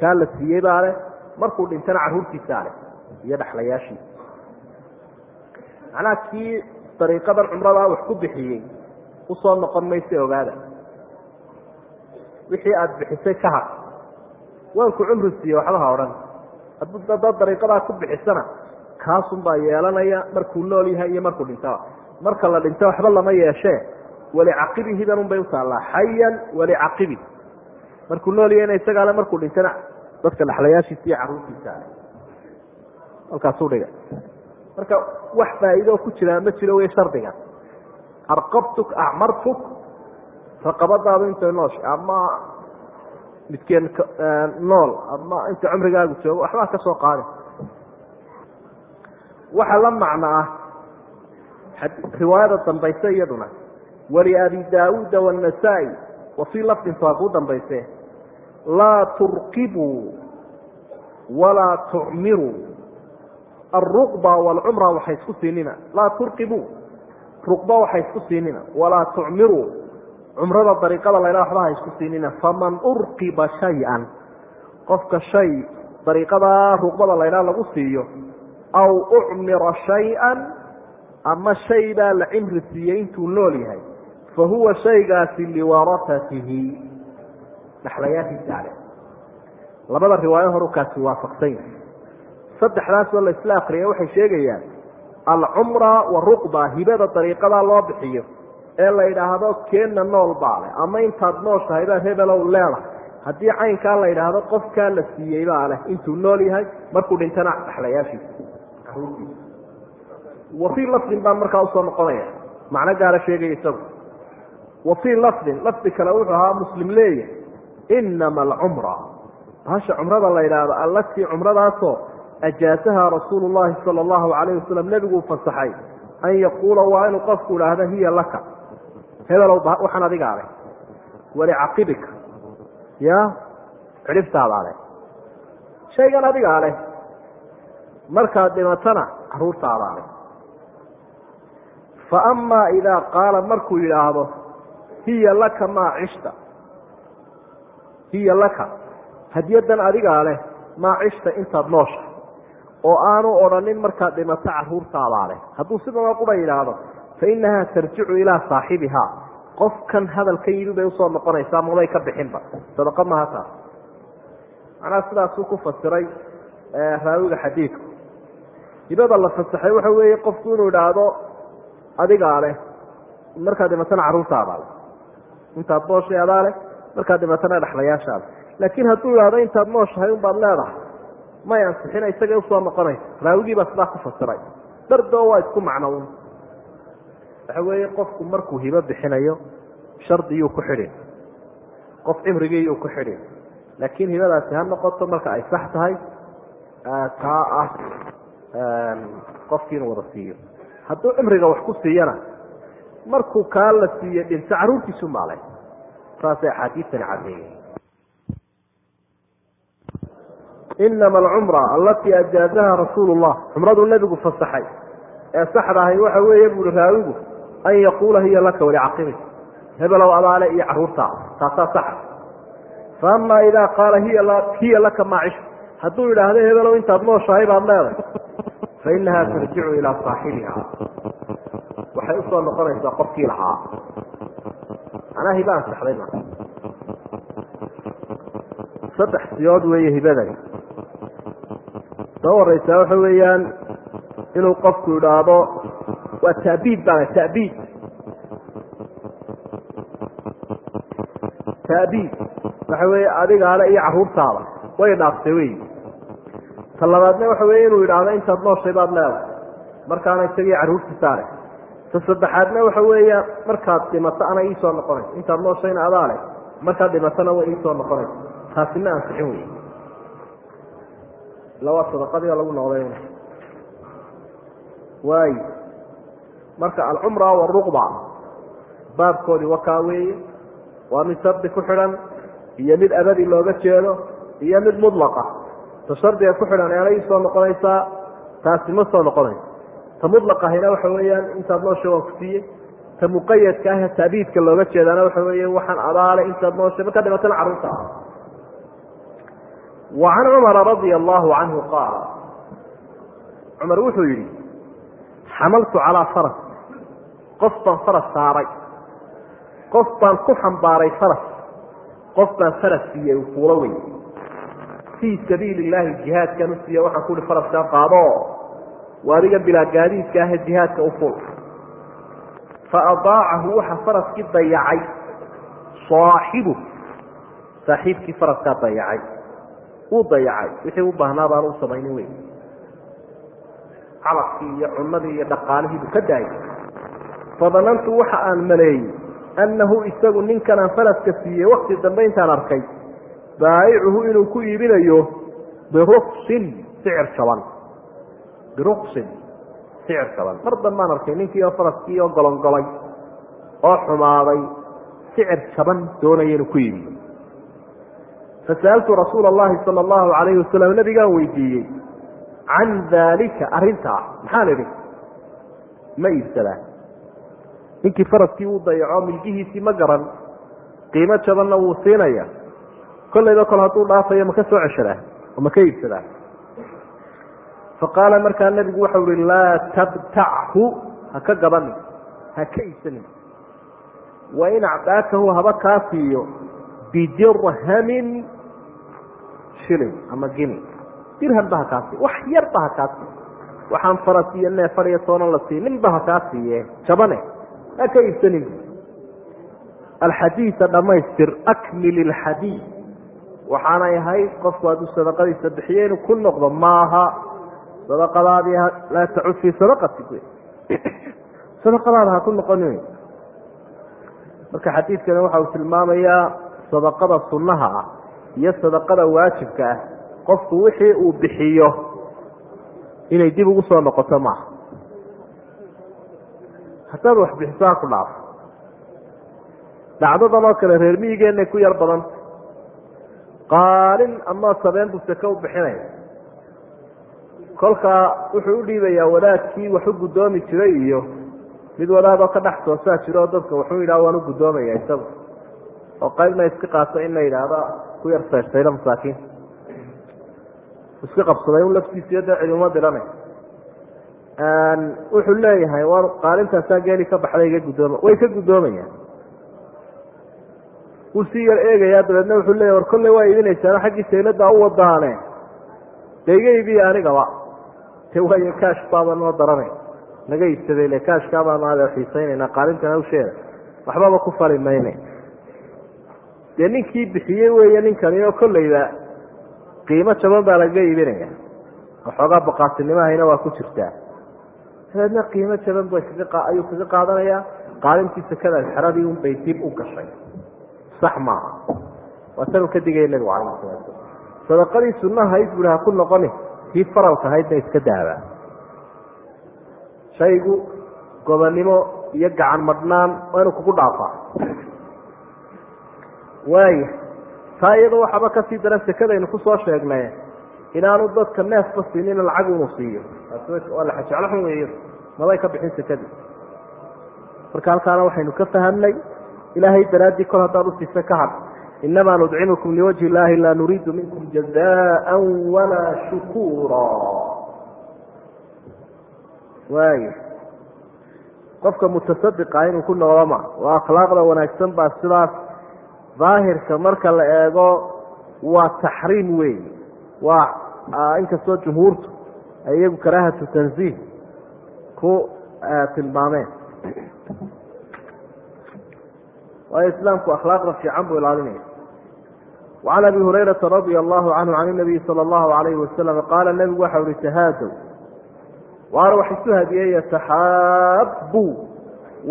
kaa la siiyey baa leh markuu dhintana carruurtiisaa leh iyo dhaxlayaashiisa macnaha kii dariiqadan cumradaa wax ku bixiyey u soo noqon mayse ogaada. Wixii aada bixisay ka har waanku cumri siiye waxbaha odhan. Haddaad dariiqadaa ku bixisana kaasunbaa yeelanaya markuu nool yahay iyo markuu dhintaba marka la dhinto waxba lama yeeshee walicaqibihidan un bay utaallaa xayan walicaqibi markuu nool yahayna isagaale markuu dhintana dadka dhaxlayaashiisa iyo carruurtiisa ale halkaasuu dhiga. Marka wax faa'iidoo ku jiraa ma jiro wey shardiga. Arqabtuk acmartuk raqabadaadu intay noosha ama midkeen nool ama inta cumrigaagu joogo waxbaa ka soo qaadi. Waxa la macno ah riwaayada dambayse iyaduna waliabi daauuda wاnasaa'i wa fii lafdin waa kuu dambayse laa turqibuu walaa tucmiruu alruqba waalcumra waxay isku siinina laa turqibuu ruqba waxay isku siinina walaa tucmiruu cumrada dariiqada laydha waxba ha isku siinina faman urqiba shay-an qofka shay dariiqadaa ruqbada laydhaa lagu siiyo aw ucmira shay-an ama shay baa la cimri siiyey intuu nool yahay fa huwa shaygaasi liwarasatihi dhaxlayaashiisa ale labada riwaayo horukaasi waafaqsan yahay saddexdaasoo la isla akriya waxay sheegayaan alcumra waruqba hibada dariiqadaa loo bixiyo ee la yidhaahdo keenna nool baa leh ama intaad nooshahay baa hebelow leedahay haddii caynkaa la yidhaahdo qofkaa la siiyey baa leh intuu nool yahay markuu dhintana dhaxlayaashiisa wa fii lafdin baa markaa u soo noqonaya. Macno gaara sheegaya isagu. Wa fii lafdin lafdi kale wuxuu ahaa muslim leeyahy inama alcumra bahasha cumrada la yidhaahdo allatii cumradaasoo ajaasaha rasuulu llahi sala allahu calayh wasalam nebiguu fasaxay an yaquula waa inuu qofku idhaahdo hiya laka hebelow waxaan adigaa leh walicaqibika ya cidhibtaadaa leh shaygan adigaa leh markaad dhimatana caruurtaadaa leh fa amaa idaa qaala markuu yidhaahdo hiya laka maa cishta hiya laka. Hadyadan adigaa leh maa cishta intaad noosha. Oo aanu odhanin markaad dhimato caruurtaadaa leh. Hadduu sidanoo quba yidhaahdo fa innahaa tarjicu ilaa saaxibihaa. Qofkan hadalka yimi bay u soo noqonaysaa mabay ka bixinba. Sadaqa maha taas. Macnaha sidaasuu ku fasiray raawiga xadiidku. Hibada la fasaxay waxa weeye qofku inuu idhaahdo adigaa leh markaad dhimatana carruurtaadaa leh. Intaad nooshay adaa leh markaad dhimatana dhexlayaashaada laakiin hadduu idhaahdo intaad nooshahay unbaad leedahay. May ansixina isagay u soo noqonaysa raawigii baa sidaa ku fasiray. Dardoo waa isku macno un. Waxa weeye qofku markuu hibo bixinayo shardiyuu ku xidhin. Qof cimrigiiyuu ku xidhin. Laakiin hibadaasi ha noqoto marka ay sax tahay taa ah qofkii inuu wada siiyo. Hadduu cimriga wax ku siiyana markuu kaa la siiye dhinto carruurtiisu maalay saasay axaadiistani cadeeyeen inama alcumra alatii ajaazaha rasuulu llah cumraduu nebigu fasaxay. Ee saxda ahay waxa weeye buuri raawigu an yaquula hiya laka walicaqibik hebelow abaale iyo carruurtaa taasaa saxa. Fa ama idaa qaala hiya laka maacish hadduu idhaahdo hebelow intaad nooshahay baad leedahay fa inahaa tarjicu ilaa saaxibiha waxay u soo noqonaysaa qofkii lahaa manaa hiba ansaxday ma saddex siyood weeye hibadani soo wareysaa waxa weeyaan inuu qofku idhaahdo waa ta'biid baan ta'biid ta'biid waxa weeye adigaale iyo carruurtaada way dhaaftay wey ta labaadna waxa weeye inuu idhaahdo intaad nooshay baad leedahay. Markaana isagii carruurtiisaa leh ta saddexaadna waxa weeya markaad dhimato ana iisoo noqonayso intaad nooshayna adaa leh markaad dhimatona way iisoo noqonayso taasi ma ansixin wey ila waa sadaqadii lagu noqday waayo marka alcumra waruqba baabkoodii wakaa weeye. Waa mid shardi ku xidhan iyo mid abadi looga jeedo iyo mid mudlaqa ta shardiga ku xidhan eena iisoo noqonaysaa taasi ma soo noqonayso ta mudlaqahina waxa weeyaan intaad noosha waan ku siiyey. Ta muqayadka ah ta'biidka looga jeedaana waxa weeye waxaan adaale intaad nooshay markaa dhimatana carruurta ah. Wa can cumara radia allahu canhu qaala cumar wuxuu yidhi xamaltu calaa faras qof baan faras saaray qof baan ku xambaaray faras qof baan faras siiyey uu fuulo fii sabiili illaahi jihaadkan u siiye waxaan ku uhi faraskaa qaado. Waa adiga bilaa gaadiidka ahe jihaadka u ful. Fa adaacahu waxa faraskii dayacay. Saaxibu saaxiibkii faraskaa dayacay. Wuu dayacay. Wixii u baahnaa baan u samaynin wey calafkii iyo cunadii iyo dhaqaalihiibu ka daayay. Fadanantu waxa aan maleeyey annahu isagu ninkan aan faraska siiyey wakti dambe intaan arkay baayicuhu inuu ku iibinayo biruksin sicir jaban biruksin sicir jaban mar dambaan arkay ninkii oo faraskii oo golongolay oo xumaaday sicir jaban doonaya inuu ku iibiyo. Fasa'altu rasuula allahi sala allahu calayhi wasalam nabigaan weydiiyey can daalika arrintaa maxaan idhi ma iibsadaa ninkii faraskii uu dayaco milgihiisii ma garan qiimo jabanna wuu siinaya kollayba kol hadduu dhaafayo maka soo ceshadaa? oo maka iibsadaa? Faqaala markaa nebigu waxau ihi laa tabtachu ha ka gabanin ha ka iibsanin. Wain acdaakahu haba kaa siiyo bidirhamin shilin ama gini dirham ba ha kaa siiyo wax yarba ha kaa siiyo waxaan faras iyo neefar iyo toonan la siiy ninba ha kaa siiye jabane ha ka iibsanin. Alxadiida dhammaystir akmil ilxadiid waxaanay ahayd qofku hadduu sadaqadiisa bixiyo inuu ku noqdo maaha. Sadaqadaadii laa tacud fii sadaqatik [COUGHS] sadaqadaada ha ku noqonin marka xadiidkani waxa uu tilmaamayaa sadaqada sunnaha ah iyo sadaqada waajibka ah. Qofku wixii uu bixiyo inay dib ugu soo noqoto maaha. Haddaad wax bixiso ha ku dhaafo dhacdadan oo kale reer miyigeenay ku yar badanta qaalin ama sabeen buu seke u bixinaya. Kolkaa wuxuu u dhiibayaa wadaadkii wax u guddoomi jiray iyo mid wadaadoo ka dhex toosaa jiro oo dadka wuxuu yidhaha waan u guddoomaya isagu. Oo qaybna iska qaato in la yidhaahdo ku yar seyrtayda masaakiin. Iska qabsaday un laftiisiyo dee ciduma dirane wuxuu leeyahay war qaalintaasaa geeli ka baxday iga guddooma way ka guddoomayaan wuu sii yar eegayaa dabeedna wuxuu leeyahy war kolley waa iibinaysaano xaggii saylada u wadaane dee anigaba te waayo kaash baaba noo daranay naga iibsaday le kaashkaa baanu adeer xiisaynaynaa qaalintan hawsheeda waxbaba ku fali mayne. Dee ninkii bixiyey weeye ninkani oo kolleyba qiimo jaban baa lagaga iibinaya. Waxoogaa baqaatinimahayna waa ku jirtaa. Dabeedna qiimo jaban ba kaga ayuu kaga qaadanayaa. Qaalintii sakadaas xeradii un bay dib u gashay sax maaha. Waa tanuu ka digaya nabigu calayhi salaatu sadaqadii sunnahayd buui ha ku noqoni tii faralka ahaydna iska daabaa shaygu gobonnimo iyo gacan madhnaan waa inuu kugu dhaafaa. Waaya taa iyada waxaaba ka sii daran sekadaynu ku soo sheegnay inaanu dadka neefba siinin lacag unu siiyo. Xajeclo xun weeyo. Mabay ka bixin sekadii. Marka halkaana waxaynu ka fahamnay ilaahay daraaddii kol haddaad usiisa ka had inamaa nudcimukum liwajhi illaahi laa nuriidu minkum jazaan walaa shukuura. Waaya qofka mutasadiqa inuu ku noqdoma waa akhlaaqda wanaagsan baa sidaas daahirka marka la eego waa taxriim weey waa inkastoo jumhuurtu ay iyagu karaahatu tanziih ku tilmaameen waayo islaamku akhlaaqda fiican buu ilaalinaya. Wacan abi hurayrata radia allahu canhu can inabiyi sala allahu alayhi wasalam qaala nebigu waxa uhi tahaadow waana wax isu hadiyeeya taxaabu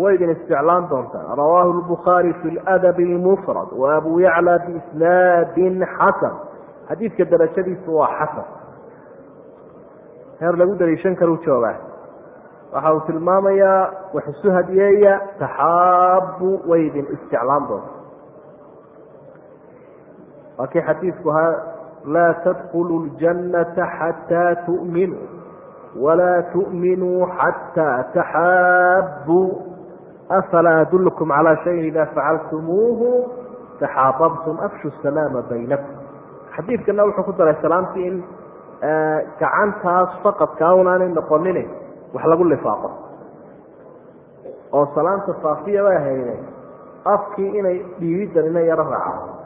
way idin isjeclaan doontaa. Rawaahu lbukhaari fi ladabi lmufrad wa abu yacla biisnaadin xasan. Xadiidka darajadiisu waa xasan. Heer lagu daliishan karuu joogaa waxa uu tilmaamayaa wax isu hadiyeeya taxaabu way idin isjeclaan doonta waa kii xadiidku ahaa laa tadkulu ljannata xataa tu'minuu walaa tu'minuu xataa taxaabuu afalaa adulkum calaa shayin idaa facaltumuuhu taxaababtum afshu salaama baynakum. Xadiidkana wuxuu ku daray salaamtii in gacantaas faqadkaa unaanay noqonin wax lagu lifaaqo. oo salaamta faafiya bay hayne afkii inay dhiibidan ina yaro raaca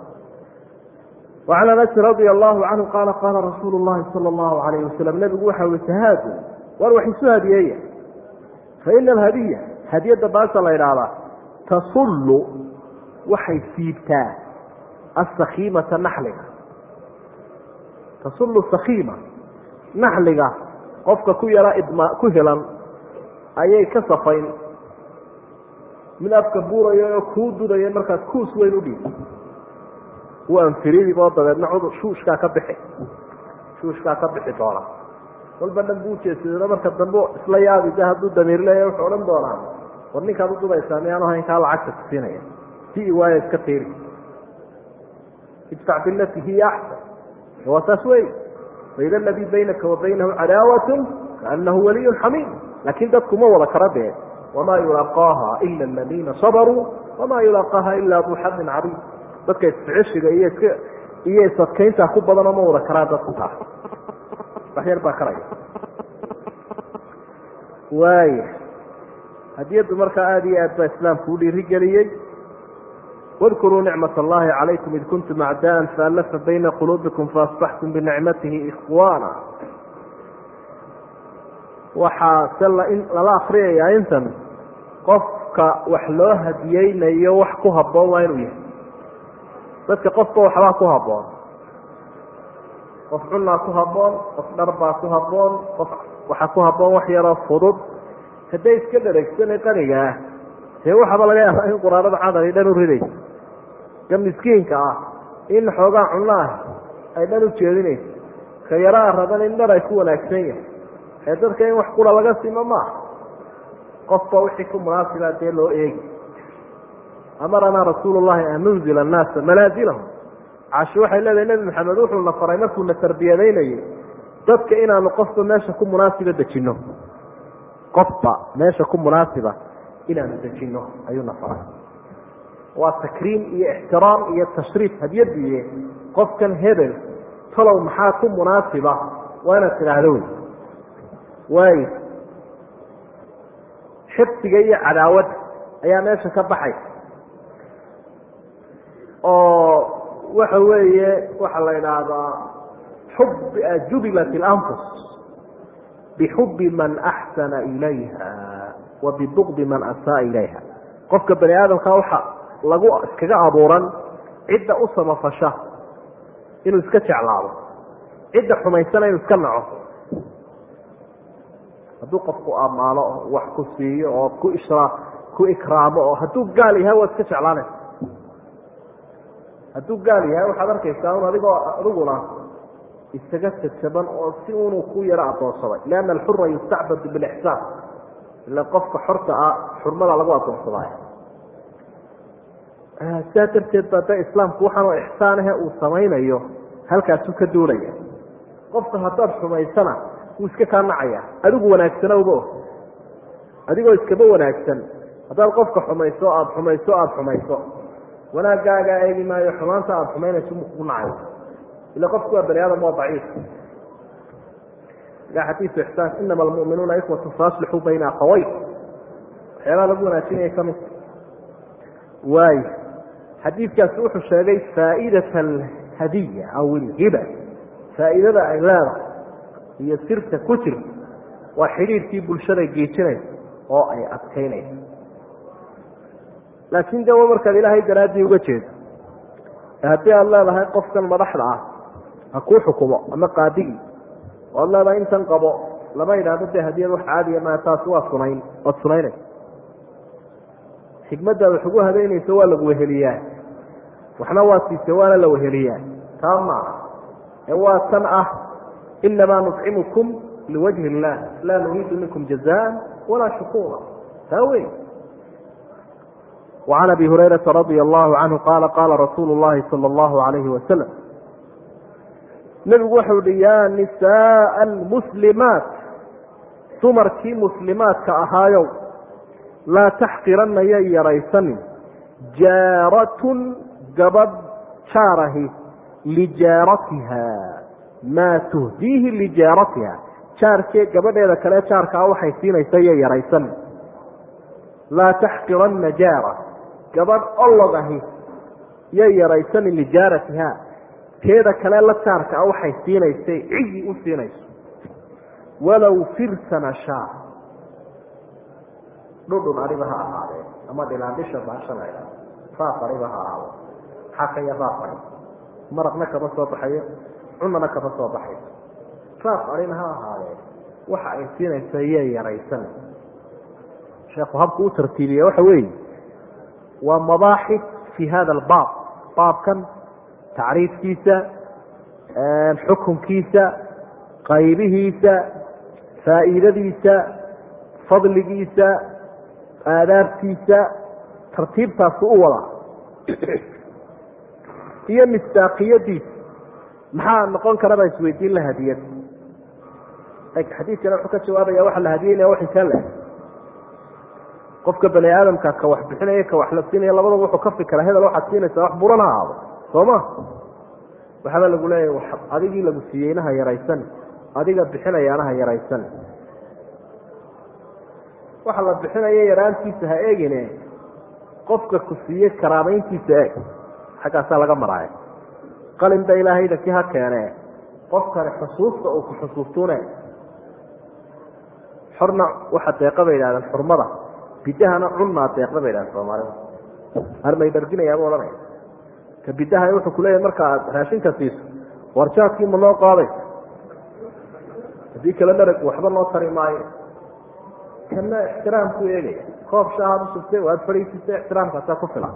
wacan anasi radia allahu canhu qaala qaala rasuulu llahi sala allahu alayh wasalam nebigu waxa ui tahaadu war wax isu hadiyeeya. Fa ina alhadiya hadiyadda baasa la idhaahdaa tasullu waxay siibtaa asakhiimata naxliga. Tasullu sakhiima naxliga qofka ku yara idma ku helan ayay ka safayn. Mid afka buurayo oo kuu dudayo markaad kuus weyn u dhiib. U anfiridibo dabeedna cudur shuushkaa ka bixi. Shuushkaa ka bixi doona walba dhan buu ujeesadooda marka dambe isla yaabi de hadduu damiir leeya wuxuu odhan doonaa war ninkaad ududaysaa miyaanu hayn kaa lacagta kusiinaya si waaya iska tiiri idfac bilati hiya axsan waa taas wey faida aladii baynaka wa baynahu cadaawatu kaanahu waliyun xamiim laakiin dadku ma wada kara dee wamaa yulaqaaha ila aladiina sabaruu wamaa yulaqaaha ila duu xadin cariid dadka isficeshiga iyo iska iyo isadkayntaa ku badanoo ma wada karaan dadku taas wax yar baa karaya waaya hadiyaddu markaa aada iyo aad baa islaamku u dhiirigeliyey wadkuruu nicmat allahi calaykum id kuntum acdaan faallafa bayna quluubikum faasbaxtum binicmatihi ikhwaana waxaa se lala akriyayaa intan qofka wax loo hadiyeynayo wax ku habboon waa inuu yahay dadka qofba waxbaa ku habboon qof cunaa ku habboon qof dharbaa ku habboon qof waxaa ku habboon wax yaroo fudud hadday iska dhareegsanay qanigaah dee waxaaba laga yaabaa in quraanada cadar ay dhan u ridayso ka miskiinka ah in xoogaa cunno ah ay dhan u jeedinayso. Ka yaraa raban in dhar ay ku wanaagsan yahay. Ee dadka in wax kula laga simo maaha qofba wixii ku munaasiba dee loo eegi. Amaranaa rasuulu llahi an nunzila annaasa manaazilahum. Cashi waxay leedahay nebi maxamed wuxuu na faray markuuna tarbiyadaynayay dadka inaanu qofba meesha ku munaasiba dejinno. Qofba meesha ku munaasiba inaanu dejinno ayuu na faray waa takriim iyo ixtiraam iyo tashriif hadiyadiiye qofkan hebel. Talow maxaa ku munaasiba? Waa inaad tidhaahdo wey waayo xibsiga iyo cadaawadda ayaa meesha ka baxay. Oo waxa weeye waxaa la idhaahdaa jubilat اlanfus bixubi man axsana ilayha wa bibugdi man asaa ilayha. Qofka bani aadamka waxa lagu iskaga abuuran cidda u samafasha inuu iska jeclaado cidda xumaysana inuu iska naco. Hadduu qofku amaano oo wax ku siiyo oo ku ishra ku ikraamo oo hadduu gaal yahay waad iska jeclaanaysa hadduu gaal yahay waxaad arkaysaa un adigoo adiguna isaga jajaban oo si unuu ku yaro adoonsaday lianna alxura yustacbadu bilixsaan ila qofka xorta ah xurmada lagu adoonsadaayo sidaa darteed ba de islaamku waxaanu ixsaanahe uu samaynayo halkaasuu ka duulaya. Qofka haddaad xumaysana wuu iska kaa nacaya adigu wanaagsanowba o adigoo iskaba wanaagsan haddaad qofka xumayso aada xumayso aada xumayso. Wanaagaagaa eegi maayo xumaanta aada xumaynayso mu kugu nacayo. Ila qofku waa bani aadam waa daciif. Ila xadiisu ixsaan inama almu'minuuna ikhwatu faaslixuu bayna akhawayn waxyaabaha lagu wanaajinaya ka mid waayo xadiidkaasi wuxuu sheegay faa'idat alhadiya aw ilhiba faa'iidada ay leedahay iyo sirta ku jirta waa xidhiirkii bulshada geejinaysa oo ay adkaynaysa laakiin de markaad ilaahay daraaddii uga jeedo haddii aada leedahay qofkan madaxda ah ha kuu xukumo ama qaadigii oo ad leedahay intan qabo lama yidhaahdo de hadiyad wax caadiya maa taas waa sunayn waad sunaynaysa xikmaddaad wax ugu habeynayso waa lagu weheliyaa waxna waa siise waana la weheliyaa taa maaha ee waa tan ah inamaa nuطcimukum liwajhi اllah laa nuriidu minkum jazaan walaa shukuura taa wey وعn abi hurayraةa radي الlahu canhu qaala qaala rasuulu الlahi salى الlahu عalayhi waslm nebigu waxau hi yaa nisaءa اlmuslimaat dumarkii muslimaadka ahaayow laa taxqiranna yay yaraysanin jaaratun gabadh jaarahi lijaaratiha. Maa tuhdiihi lijaaratiha. Jaarkee gabadheeda kale jaarkaa waxay siinaysa yay yaraysanin laa taxqiranna jaara. Gabadh olog ahi yay yaraysanin lijaaratiha. Teeda kale la jaarka a waxay siinaysay cigi u siinayso. Walow firsana shaa dhudhun ariba ha ahaadee ama dhilaandhisha baasha la ydhaha raaq ariba ha ahaado maxaa ka yar raaq ari maraqna kama soo baxayo cunana kama soo baxayo raaq arina ha ahaadee waxa ay siinayso yay yaraysan sheekhu habku u tartiibiya waxa weeye waa mabaaxif fi hada albaab baabkan tacriifkiisa xukunkiisa qaybihiisa faa'iidadiisa fadligiisa aadaabtiisa tartiibtaasu u wadaa iyo mistaaqiyadiisa maxaa noqon karaba isweydiin la hadiyad xadiidkana wuxuu ka jawaabaya waxa la hadiyeynaya wax intaa la qofka bani aadamka ka wax bixinaya ka wax la siinaya labadaba wuxuu ka fikra hebel waxaad siinaysaa wax buran ha ahaado soo ma? Waxaaba lagu leeyahay adigii lagu siiyeyna ha yaraysan adiga bixinayaana ha yaraysan waxa la bixinaya yaraantiisa ha eegine. Qofka ku siiye karaameyntiisa eeg. Xaggaasaa laga maraayo. Qalin ba ilaahayda ki ha keene. Qofkani xusuusta uu ku xusuustuune xorna waxa deeqa bay yidhahdeen xurmada. Bidahana cunnaa deeqda bay yidhahdeen soomaalida harmay dharginayaaba odhanaya. Ka bidaha wuxuu kuleeyahay marka aad raashinka siiso warjaadkii ma noo qaadaysa haddii kale dharag waxba noo tari maayo kana ixtiraamku eegaya koob shaahaad usugtay waad fadhiisisay ixtiraamkaasaa ku filan.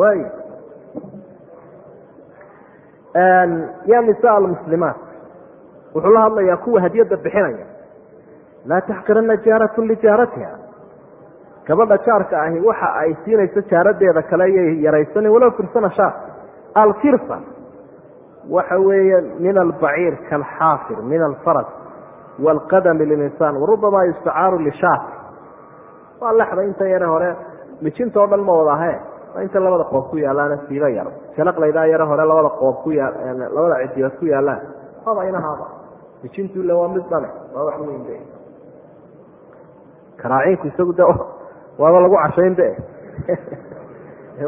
Waayo. Ya nisaa almuslimaat wuxuu la hadlayaa kuwa hadiyadda bixinaya. Laa taxqirana jaaratun lijaaratiha gabadha jaarka ahi waxa ay siinayso jaaradeeda kale yay yaraysanin walow firsana shaar alfirsa waxa weeye min albaciir kaalxaafir min alfaras waalqadami lilinsaan warubama yustacaaru lishaat waa lexda inta yare hore mijinta oo dhan ma wada ahe waa inta labada qoob ku yaalaana siiba yar jalaqlaydaa yare hore labada qoob ku labada cidiyood ku yaalaan haba inahaaba mijintu ile waa mid dhane waa wax weyn be karaacinku isagu de waaba lagu cashayn be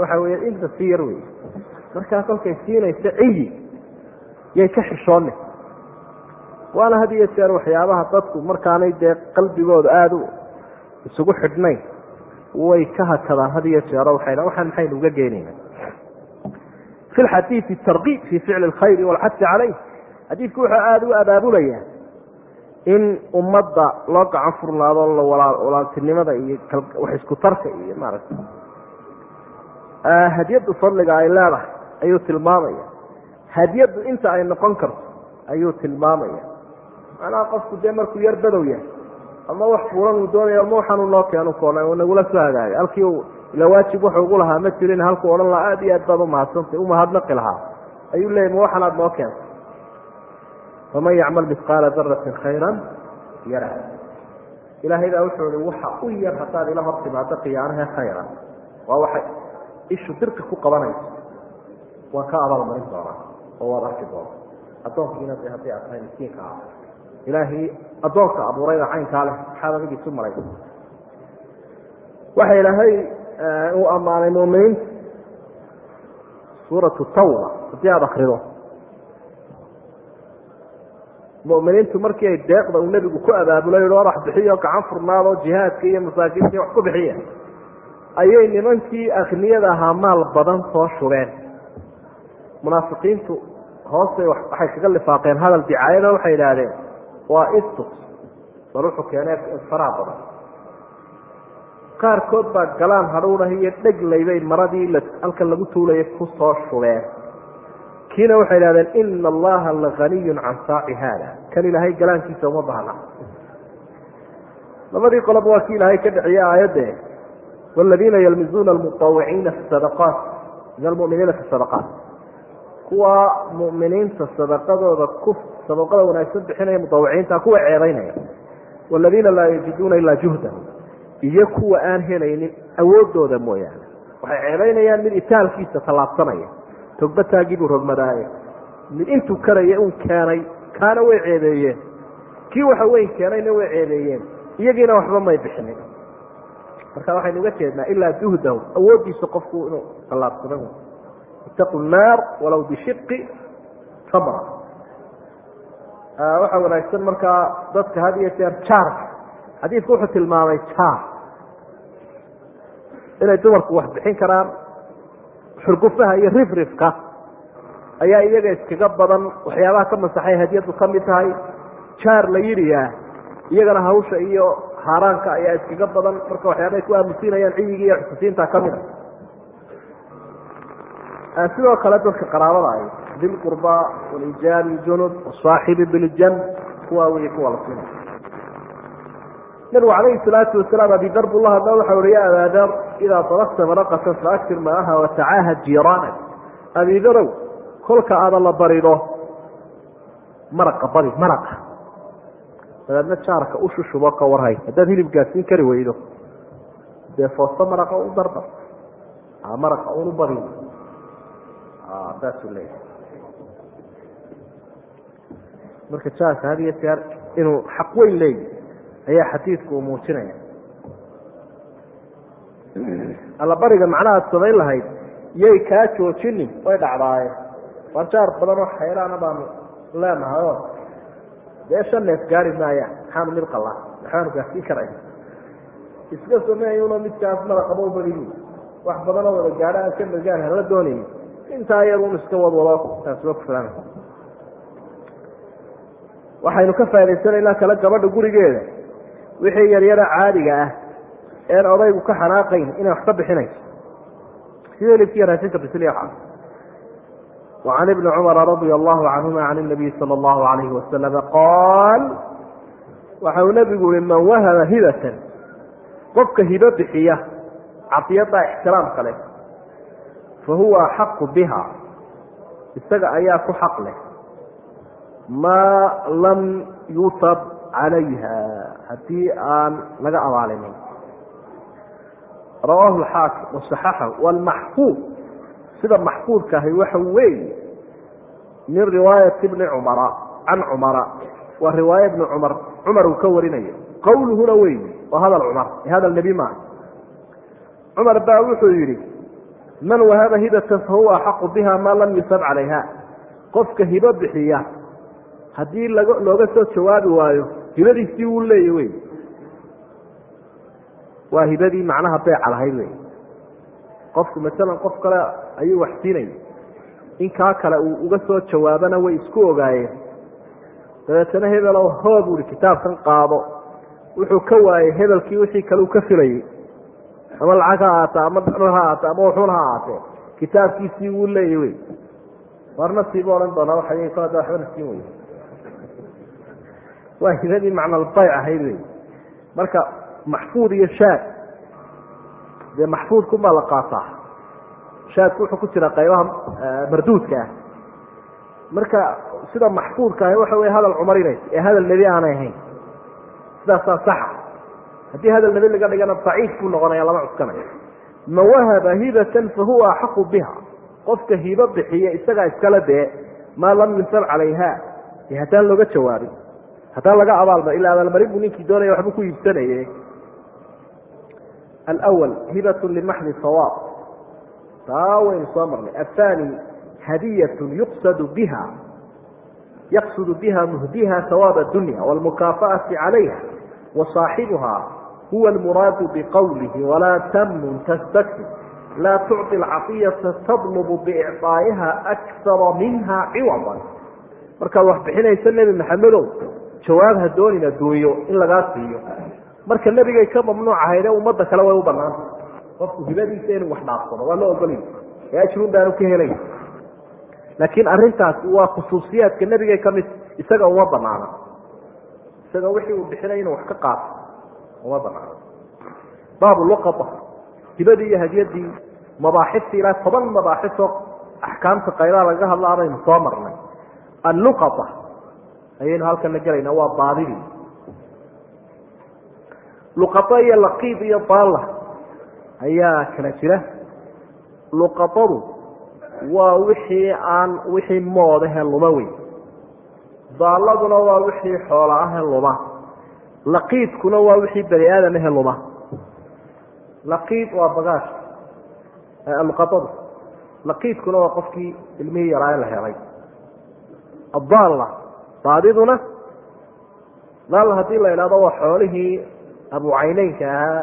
waxa wey inta si yar wey markaa kolkay siinaysa ciyi yay ka xishoone waana had iyo jeer waxyaabaha dadku markaanay dee qalbigooda aada u isugu xidhnayn way ka hakadaan had iyo jeero waxay dhan waxaan maxaynu uga geynayna fi lxadiidi tarkiib fi ficli lkhayri walxasi caleyh xadiidku wuxuu aada u abaabulaya in ummadda loo gacan furnaado walaaltinimada iyo wax isku tarka iyo maaragta hadiyaddu fadliga ay leedahay ayuu tilmaamaya hadiyaddu inta ay noqon karto ayuu tilmaamaya macnaha qofku dee markuu yar badow yahay ama wax fuulan uu doonaya ama waxaanu noo keenu koona uu nagula soo hagaagay. Halkii ila waajib wuxuu ugu lahaa ma jirin halkuu odhan lahaa aada iyo aad baad umahadsantay umahadnaqi lahaa. Ayuu leeyay ma waxan aad noo keentay faman yacmal mihqaala daratin khayran yara ilaahay baa wuxuu ihi waxa u yar haddaad ila hor timaado khiyaanahe khayran. Waa waxay ishu dirka ku qabanayso. Waan ka abaalmarin doonaa oo waad arki doonta addoonkiina de haddii aad tahay miskiinka ah ilaahay addoonka abuurayda caynkaa leh maxaad adig isu maray? Waxa ilaahay uu ammaanay muminiinta suuratu tawba haddii aada akrido muminiintu markii ay deeqda uu nebigu ku abaabulay wax bixiyo gacan furnaado jihaadka iyo masaakiinta wax ku bixiya. Ayay nimankii akniyada ahaa maal badan soo shubeen. Munaafiqiintu hoostay waxay kaga lifaaqeen hadal dicaayada waxay idhaahdeen waa istus bal wuxuu keenee faraha badan. Qaarkood baa galaan hadhowna iyo dheglaybay maradii halkan lagu tuulayay ku soo shubeen. Kiina waxay idhahdeen ina allaha lahaniyun can saaci haada. Kan ilaahay galaankiisa uma bahna labadii qolob waa kii ilaahay ka dhiciye aayadde. Wladiina yalmizuuna almuطawiciina sadaqaat. Min almuminiina fi sadaqaat. Kuwa muminiinta sadaqadooda ku sadaqada wanaagsan bixinaya mutawiciinta kuwa ceebaynaya. Waladiina laa yajiduuna ilaa juhdahum. Iyo kuwa aan helaynin awoodooda mooyaane. Waxay ceebaynayaan mid itaalkiisa tallaabsanaya togbataagii buu rogmadaaye. Mid intuu karaya un keenay kaana way ceebeeyeen. Kii waxa weyn keenayna way ceebeeyeen. Iyagiina waxba may bixinin. Marka waxaynu uga jeednaa ilaa juhdahum awooddiisa qofku inuu tallaabsada itaqu naar walow bishiqi tamra waxaa wanaagsan markaa dadka had iyo jeer jaarka xadiidku wuxuu tilmaamay jaar inay dumarku wax bixin karaan xurgufaha iyo rifrifka ayaa iyaga iskaga badan waxyaabaha ka masaxay hadiyadu ka mid tahay. Jaar la yidhiyaa iyagana hawsha iyo haaraanka ayaa iskaga badan marka waxyaabahay ku aamusiinayaan ciyiga iyo xusuusiinta ka mid a sidoo kale dadka qaraabada ay bilqurba walijaari junud wasaaxibi biljan kuwaa wey kuwa la siina nabigu calayhi salaatu wasalaam abidar buu la hadla waxa uhi ya abaadar idaa dalaqta maraqatan faaktir maaha watacaahad jiiraanak abidarow kolka aada la barido maraqa bari maraqa dabeedna jaarka u shushubo ka warhay haddaad hilib gaadsiin kari weydo dee foosto maraqa u dardar maraqa unu badi saasuu leeyahay marka jaarka had iyo jeer inuu xaq weyn leeyahy ayaa xadiidku uu muujinaya. Allabariga macnahaad samayn lahayd yay kaa joojinin way dhacdaaye waar jaar badan oo xaylaana baanu leenahayo dee shan neef gaari maaya maxaanu mid qalaa maxaanu gaarsiin karaya iska sameeyuno midkaas maraqaba ubadini wax badanoo wada gaadha aan ka magaan hala doonayni intaa iyadun iska wadwado taasba ku filan waxaynu ka faaidaysanaynaa kale gabadha gurigeeda wixii yaryara caadiga ah een odaygu ka xanaaqayn inay wax ka bixinayso sida hilibkiiyo raashinka bisiliya waxa وعن بن cمر رضي الله عنهma عن النبي صلى الله عليه وسلم قال waxa uu نبigu i mن وhب hibة qofka hibo bixiya caطiyada اxtiraam kale fahuwa أxaq bha isaga ayaa ku xaq leh maa lam yutab calayha haddii aan laga abaalinin. Rawaahu alxaakim wasaxaxahu walmaxfuud sida maxfuudkaahi waxa weeye min riwaayati bni cumara can cumara waa riwaaya bni cumar cumar uu ka warinayo. Qowluhuna weeye waa hadal cumar hadal nebi maaha cumar baa wuxuu yidhi man wahaba hibatan fahuwa axaqu biha maa lam yusab calayha qofka hibo bixiya haddii looga soo jawaabi waayo hibadiisii wuu leeya wey. Waa hibadii macnaha beeca lahayd wey. Qofku masalan qof kale ayuu wax siinayay in kaa kale uu uga soo jawaabana way isku ogaayeen. Dabeetana hebelow hoo buu ihi kitaabkan qaado. Wuxuu ka waayey hebelkii wixii kale uu ka filayey ama lacag ha ahaate ama dhar ha ahaate ama wuxuun ha ahaatee kitaabkiisii wuu leeyay wey. Warna siiba odhan doonaa waxa kol ada waxbana siin wey waa hibadii macnalbayc ahayd wey marka maxfuud iyo shaad dee maxfuudkunbaa la qaataa. Shaadku wuxuu ku jira qaybaha marduudka ah. Marka sida maxfuudka ahi waxa wey hadal cumarinaysa ee hadal nebi aanay ahayn. Sidaasaa saxa. Haddii hadal nebi laga dhigana daciif buu noqonaya lama cuskanayo. Man wahaba hibatan fahuwa axaqu biha. Qofka hibo bixiye isagaa iskale dee maa lam yunsab calayha. E haddaan looga jawaabin haddaan laga abaalmar ila abaalmarin buu ninkii doonaya waxbuu ku iibsanaye alwal hibat limaxdi sawaab taa waynu soo marnay athani hadiyatu yuqsadu biha yaqsudu biha muhdiha sawaab adunya wاlmukaafa'ati calayha wasaaxibuha huwa almuraadu biqowlihi walaa tamnun tastakbir laa tucطi alcafiyata tadlubu biicطaa'iha akara minha ciwadan markaad wax bixinaysa nebi maxamedow jawaab ha doonin adduunyo in lagaa siiyo. Marka nebigay ka mamnuuc ahayd ee ummadda kale way u banaanta qofku hibadiisa inuu wax dhaafsado waa la ogolay ee ajrun baanu ka helay laakiin arintaas waa khusuusiyaadka nebigay ka mid isaga uma banaana isaga wixii uu bixinay inuu wax ka qaato uma banaana baabu luqata hibadii iyo hadiyadii mabaaxiftii ilaa toban mabaaxisoo axkaamta qaybaha lagaga hadla abaynu soo marnay. Alluqata ayaynu halkana gelaynaa waa baadidii. Luqato iyo laqiib iyo baalla ayaa kala jira. Luqatadu waa wixii aan wixii moodahe luma wey daalladuna waa wixii xoola ahe luma laqiidkuna waa wixii bani aadamahe luma laqiid waa bagaash luqatadu laqiidkuna waa qofkii ilmihii yaraaye la helay. Addaalla baadiduna daalla haddii la idhahdo waa xoolihii abucayneynka ahaa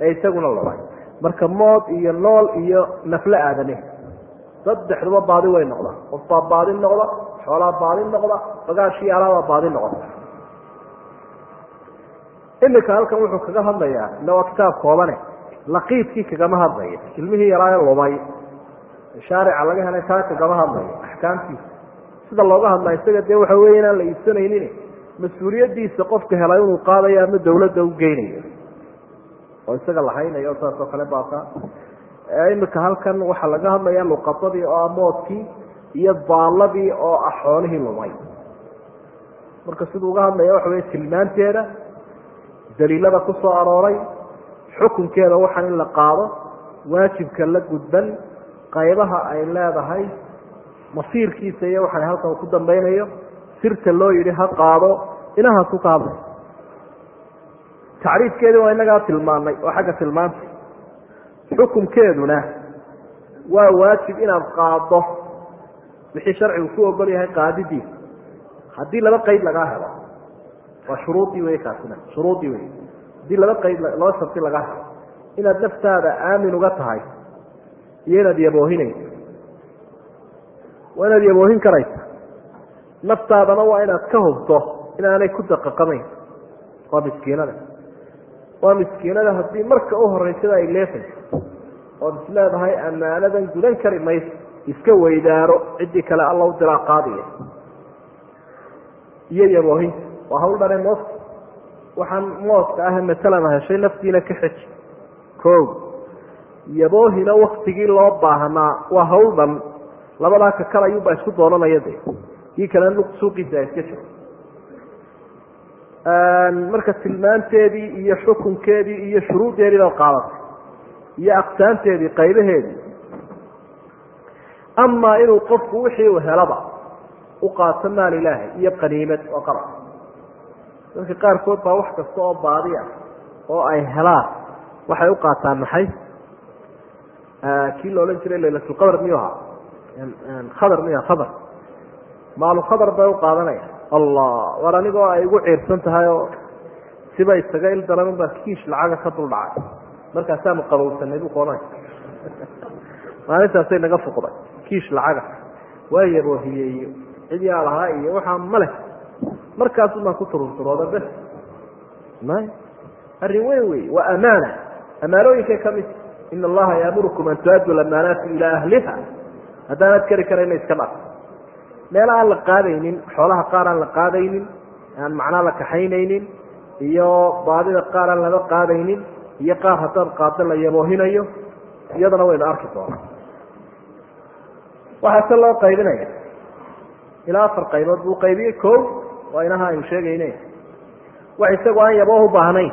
ee isaguna lumay marka mood iyo nool iyo nafle aadame saddexduba baadi way noqda. Qof baa baadi noqda xoolaa baadi noqda bagaashii alaabaa baadi noqda. Imika halkan wuxuu kaga hadlayaa ila waa kitaab koobane laqiidkii kagama hadlaya ilmihii yaraaye lumay shaarica laga helay taa kagama hadlayo axkaamtiisa sida looga hadlaa isaga dee waxa wey inaan la iibsanaynin mas'uuliyadiisa qofka helay inuu qaadayo ama dawladda u geynayo? Oo isaga lahaynayo saas oo kale baasa imika halkan waxaa laga hadlaya luqadadii oo ah moodkii iyo baalladii oo ah xoolihii lumay. Marka siduu uga hadlaya waxa wey tilmaanteeda daliilada ku soo arooray xukunkeeda waxaan in la qaado waajibka la gudban qaybaha ay leedahay masiirkiisa iyo waxaan halkan ku dambaynayo sirta loo yidhi ha qaado inahaasu ka hadlay tacriifkeedii waa inagaa tilmaanay oo xagga tilmaanta. Xukunkeeduna waa waajib inaad qaado wixii sharcigu ku ogol yahay qaadidiisa haddii laba qeyd lagaa helo waa shuruudii wey kaasina shuruudii wey haddii laba qeyd laba sharti lagaa helo inaad naftaada aamin uga tahay iyo inaad yaboohinayso waa inaad yaboohin karaysa naftaadana waa inaad ka hubto inaanay ku daqaqamayn waa miskiinada. Waa miskiinada haddii marka u horeysada ay leefayso ood is leedahay ammaanadan gudan kari mayso. Iska weydaaro. Ciddii kale alla u diraa qaadiya iyo yaboohinta waa hawl dhane mooska waxaan mooska ah matalana heshay naftiina ka xeji. Ko yaboohina waktigii loo baahnaa. Waa hawl dhan labadaa ka kale ayuubaa isku doonanaya de kii kalena suuqiisa iska jiro marka tilmaanteedii iyo xukunkeedii iyo shuruuddeedii baad qaadatay. Iyo aqsaamteedii qaybaheedii. Amaa inuu qofku wixii uu helaba u qaato maal ilaahay iyo qaniimad oo qara dadka qaarkood baa wax kasta oo baadi ah oo ay helaan waxay u qaataan maxay? Kii la odhan jiray laylatulqadar miyuu khadar miya khadar. Maalu khadar bay u qaadanaya. Allah war anigoo ay igu ciirsan tahay oo siba isaga il daran baa kiish lacaga ka dul dhacay. Markaasaanu qabowsanay buu koonay [LAUGHS] maalintaasay naga fuqday. Kiish lacaga. Waa yaboohiye iyo cid yaa lahaa iyo waxaa ma leh. Markaasu baan ku tururturooda bes. May? Arrin weyn wey waa amaana. Amaanooyinkay ka mid. Ina allaha yaamurukum an tuaddu lamaanaati ilaa ahliha haddaanaad kari karayna iska dhaf meel aan la qaadaynin xoolaha qaar aan la qaadaynin aan macnaa la kaxaynaynin iyo baadida qaar aan laba qaadaynin iyo qaar haddaad qaado la yaboohinayo iyadana waynu arki doonaa. Waxaa se loo qaybinaya ilaa afar qaybood buu qaybiyey ko waa inaha aynu sheegayne wax isagu aan yabooh u baahnayn.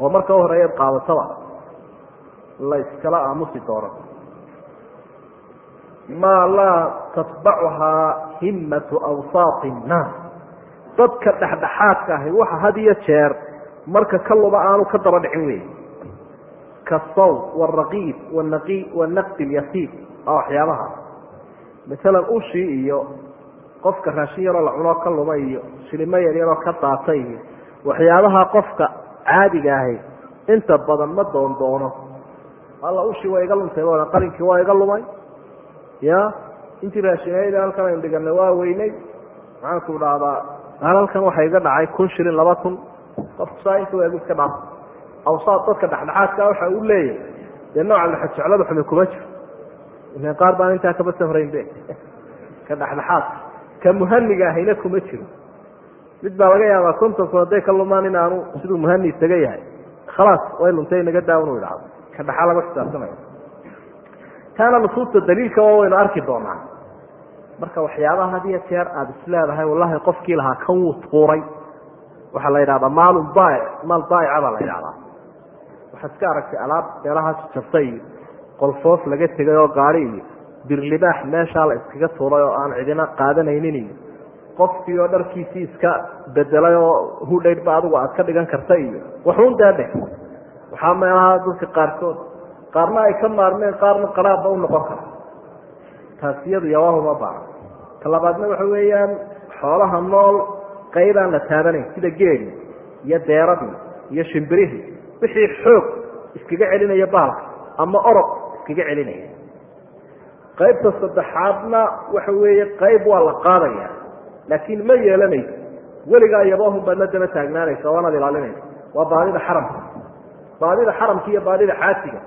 Oo marka u horeeyaad qaadataba la iskala aamusi doono maa laa tatbacuhaa himmatu awsaati innaas dadka dhexdhexaadka ahi waxa had iyo jeer marka ka luba aanu ka daba dhicin wey kasaw waraqiib wanaqi wanaqdi lyasiib waa waxyaabaha masalan ushii iyo qofka raashin yaroo la cunoo ka luma iyo shilimo yar yaroo ka daatay iyo waxyaabaha qofka caadiga ahi inta badan ma doondoono alla ushii waa iga luntay qalinkii waa iga lumay ya intii raashineeda halkan aynu dhiganay waa weynay. Maxaanku dhahdaa halkan waxa iga dhacay kun shilin laba kun. Qofku saa inta wagu iska dhaaf. Awsaad dadka dhexdhexaadka waxa uu leeyahay dee nooca laxajeclada xumi kuma jiro. Ilan qaar baan intaa kaba safrayn be [LAUGHS] ka dhexdhexaadka ka muhaniga ahayna kuma jiro. Mid baa laga yaabaa konton kun hadday ka lumaan in aanu siduu muhani isaga yahay. Khalaas way luntay naga daa inu idhahdo ka dhaxa laga xisaabtamaya taana nusuusta daliilka waynu arki doonaa. Marka waxyaabaha had jeer aada isleedahay wallahi qofkii lahaa kan wuu tuuray. Waxaa la yidhahdaa maalun baayic maal baayica baa la yidhahdaa waxaad iska aragtay alaab meelahaas jabtay iyo qolfoof laga tegay oo gaari iyo birlibaax meeshaa la iskaga tuuray oo aan cidina qaadanaynin. Iyo qofkii oo dharkiisii iska bedelay oo hudhaydhba adigu aad ka dhigan karta iyo waxuun daadhe waxaa meelaha dadka qaarkood qaarna ay ka maarmeen qaarna qaraabba u noqon kara taas iyadu yawaahuma baaca ta labaadna waxa weeyaan xoolaha nool qaybaan la taabanayn sida geeli iyo deeradii iyo shimbirihii wixii xoog iskaga celinaya baalka ama orod iskaga celinaya. Qaybta saddexaadna waxa weeye qayb waa la qaadaya laakiin ma yeelanayso. Weligaa yabohun baad la daba taagnaanaysa waanaad ilaalinaysa waa baadida xaramka. Baadida xaramka iyo baadida xaasiga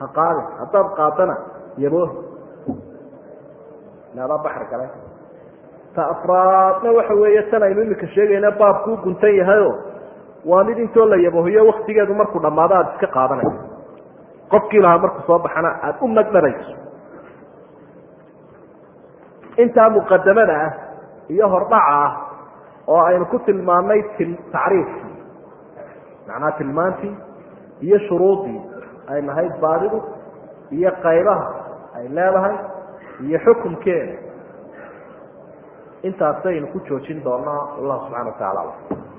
ha qaadin haddaad qaadana yaboohi naadaa baxri kale. Ta afraadna waxa weeye tan aynu imika sheegayna baabkuu guntan yahayo waa mid intoo la yaboohiyo waktigeedu markuu dhammaado aada iska qaadanayso qofkii lahaa markuu soo baxana aada u magdharayso intaa muqadamada ah iyo hordhaca ah oo aynu ku tilmaamnay tacriifkii macnaha tilmaantii iyo shuruudii ay nahayd baadidu iyo qaybaha ay leedahay iyo xukunkeeda intaasaynu ku joojin doonaa wallahu subxana wa tacala alam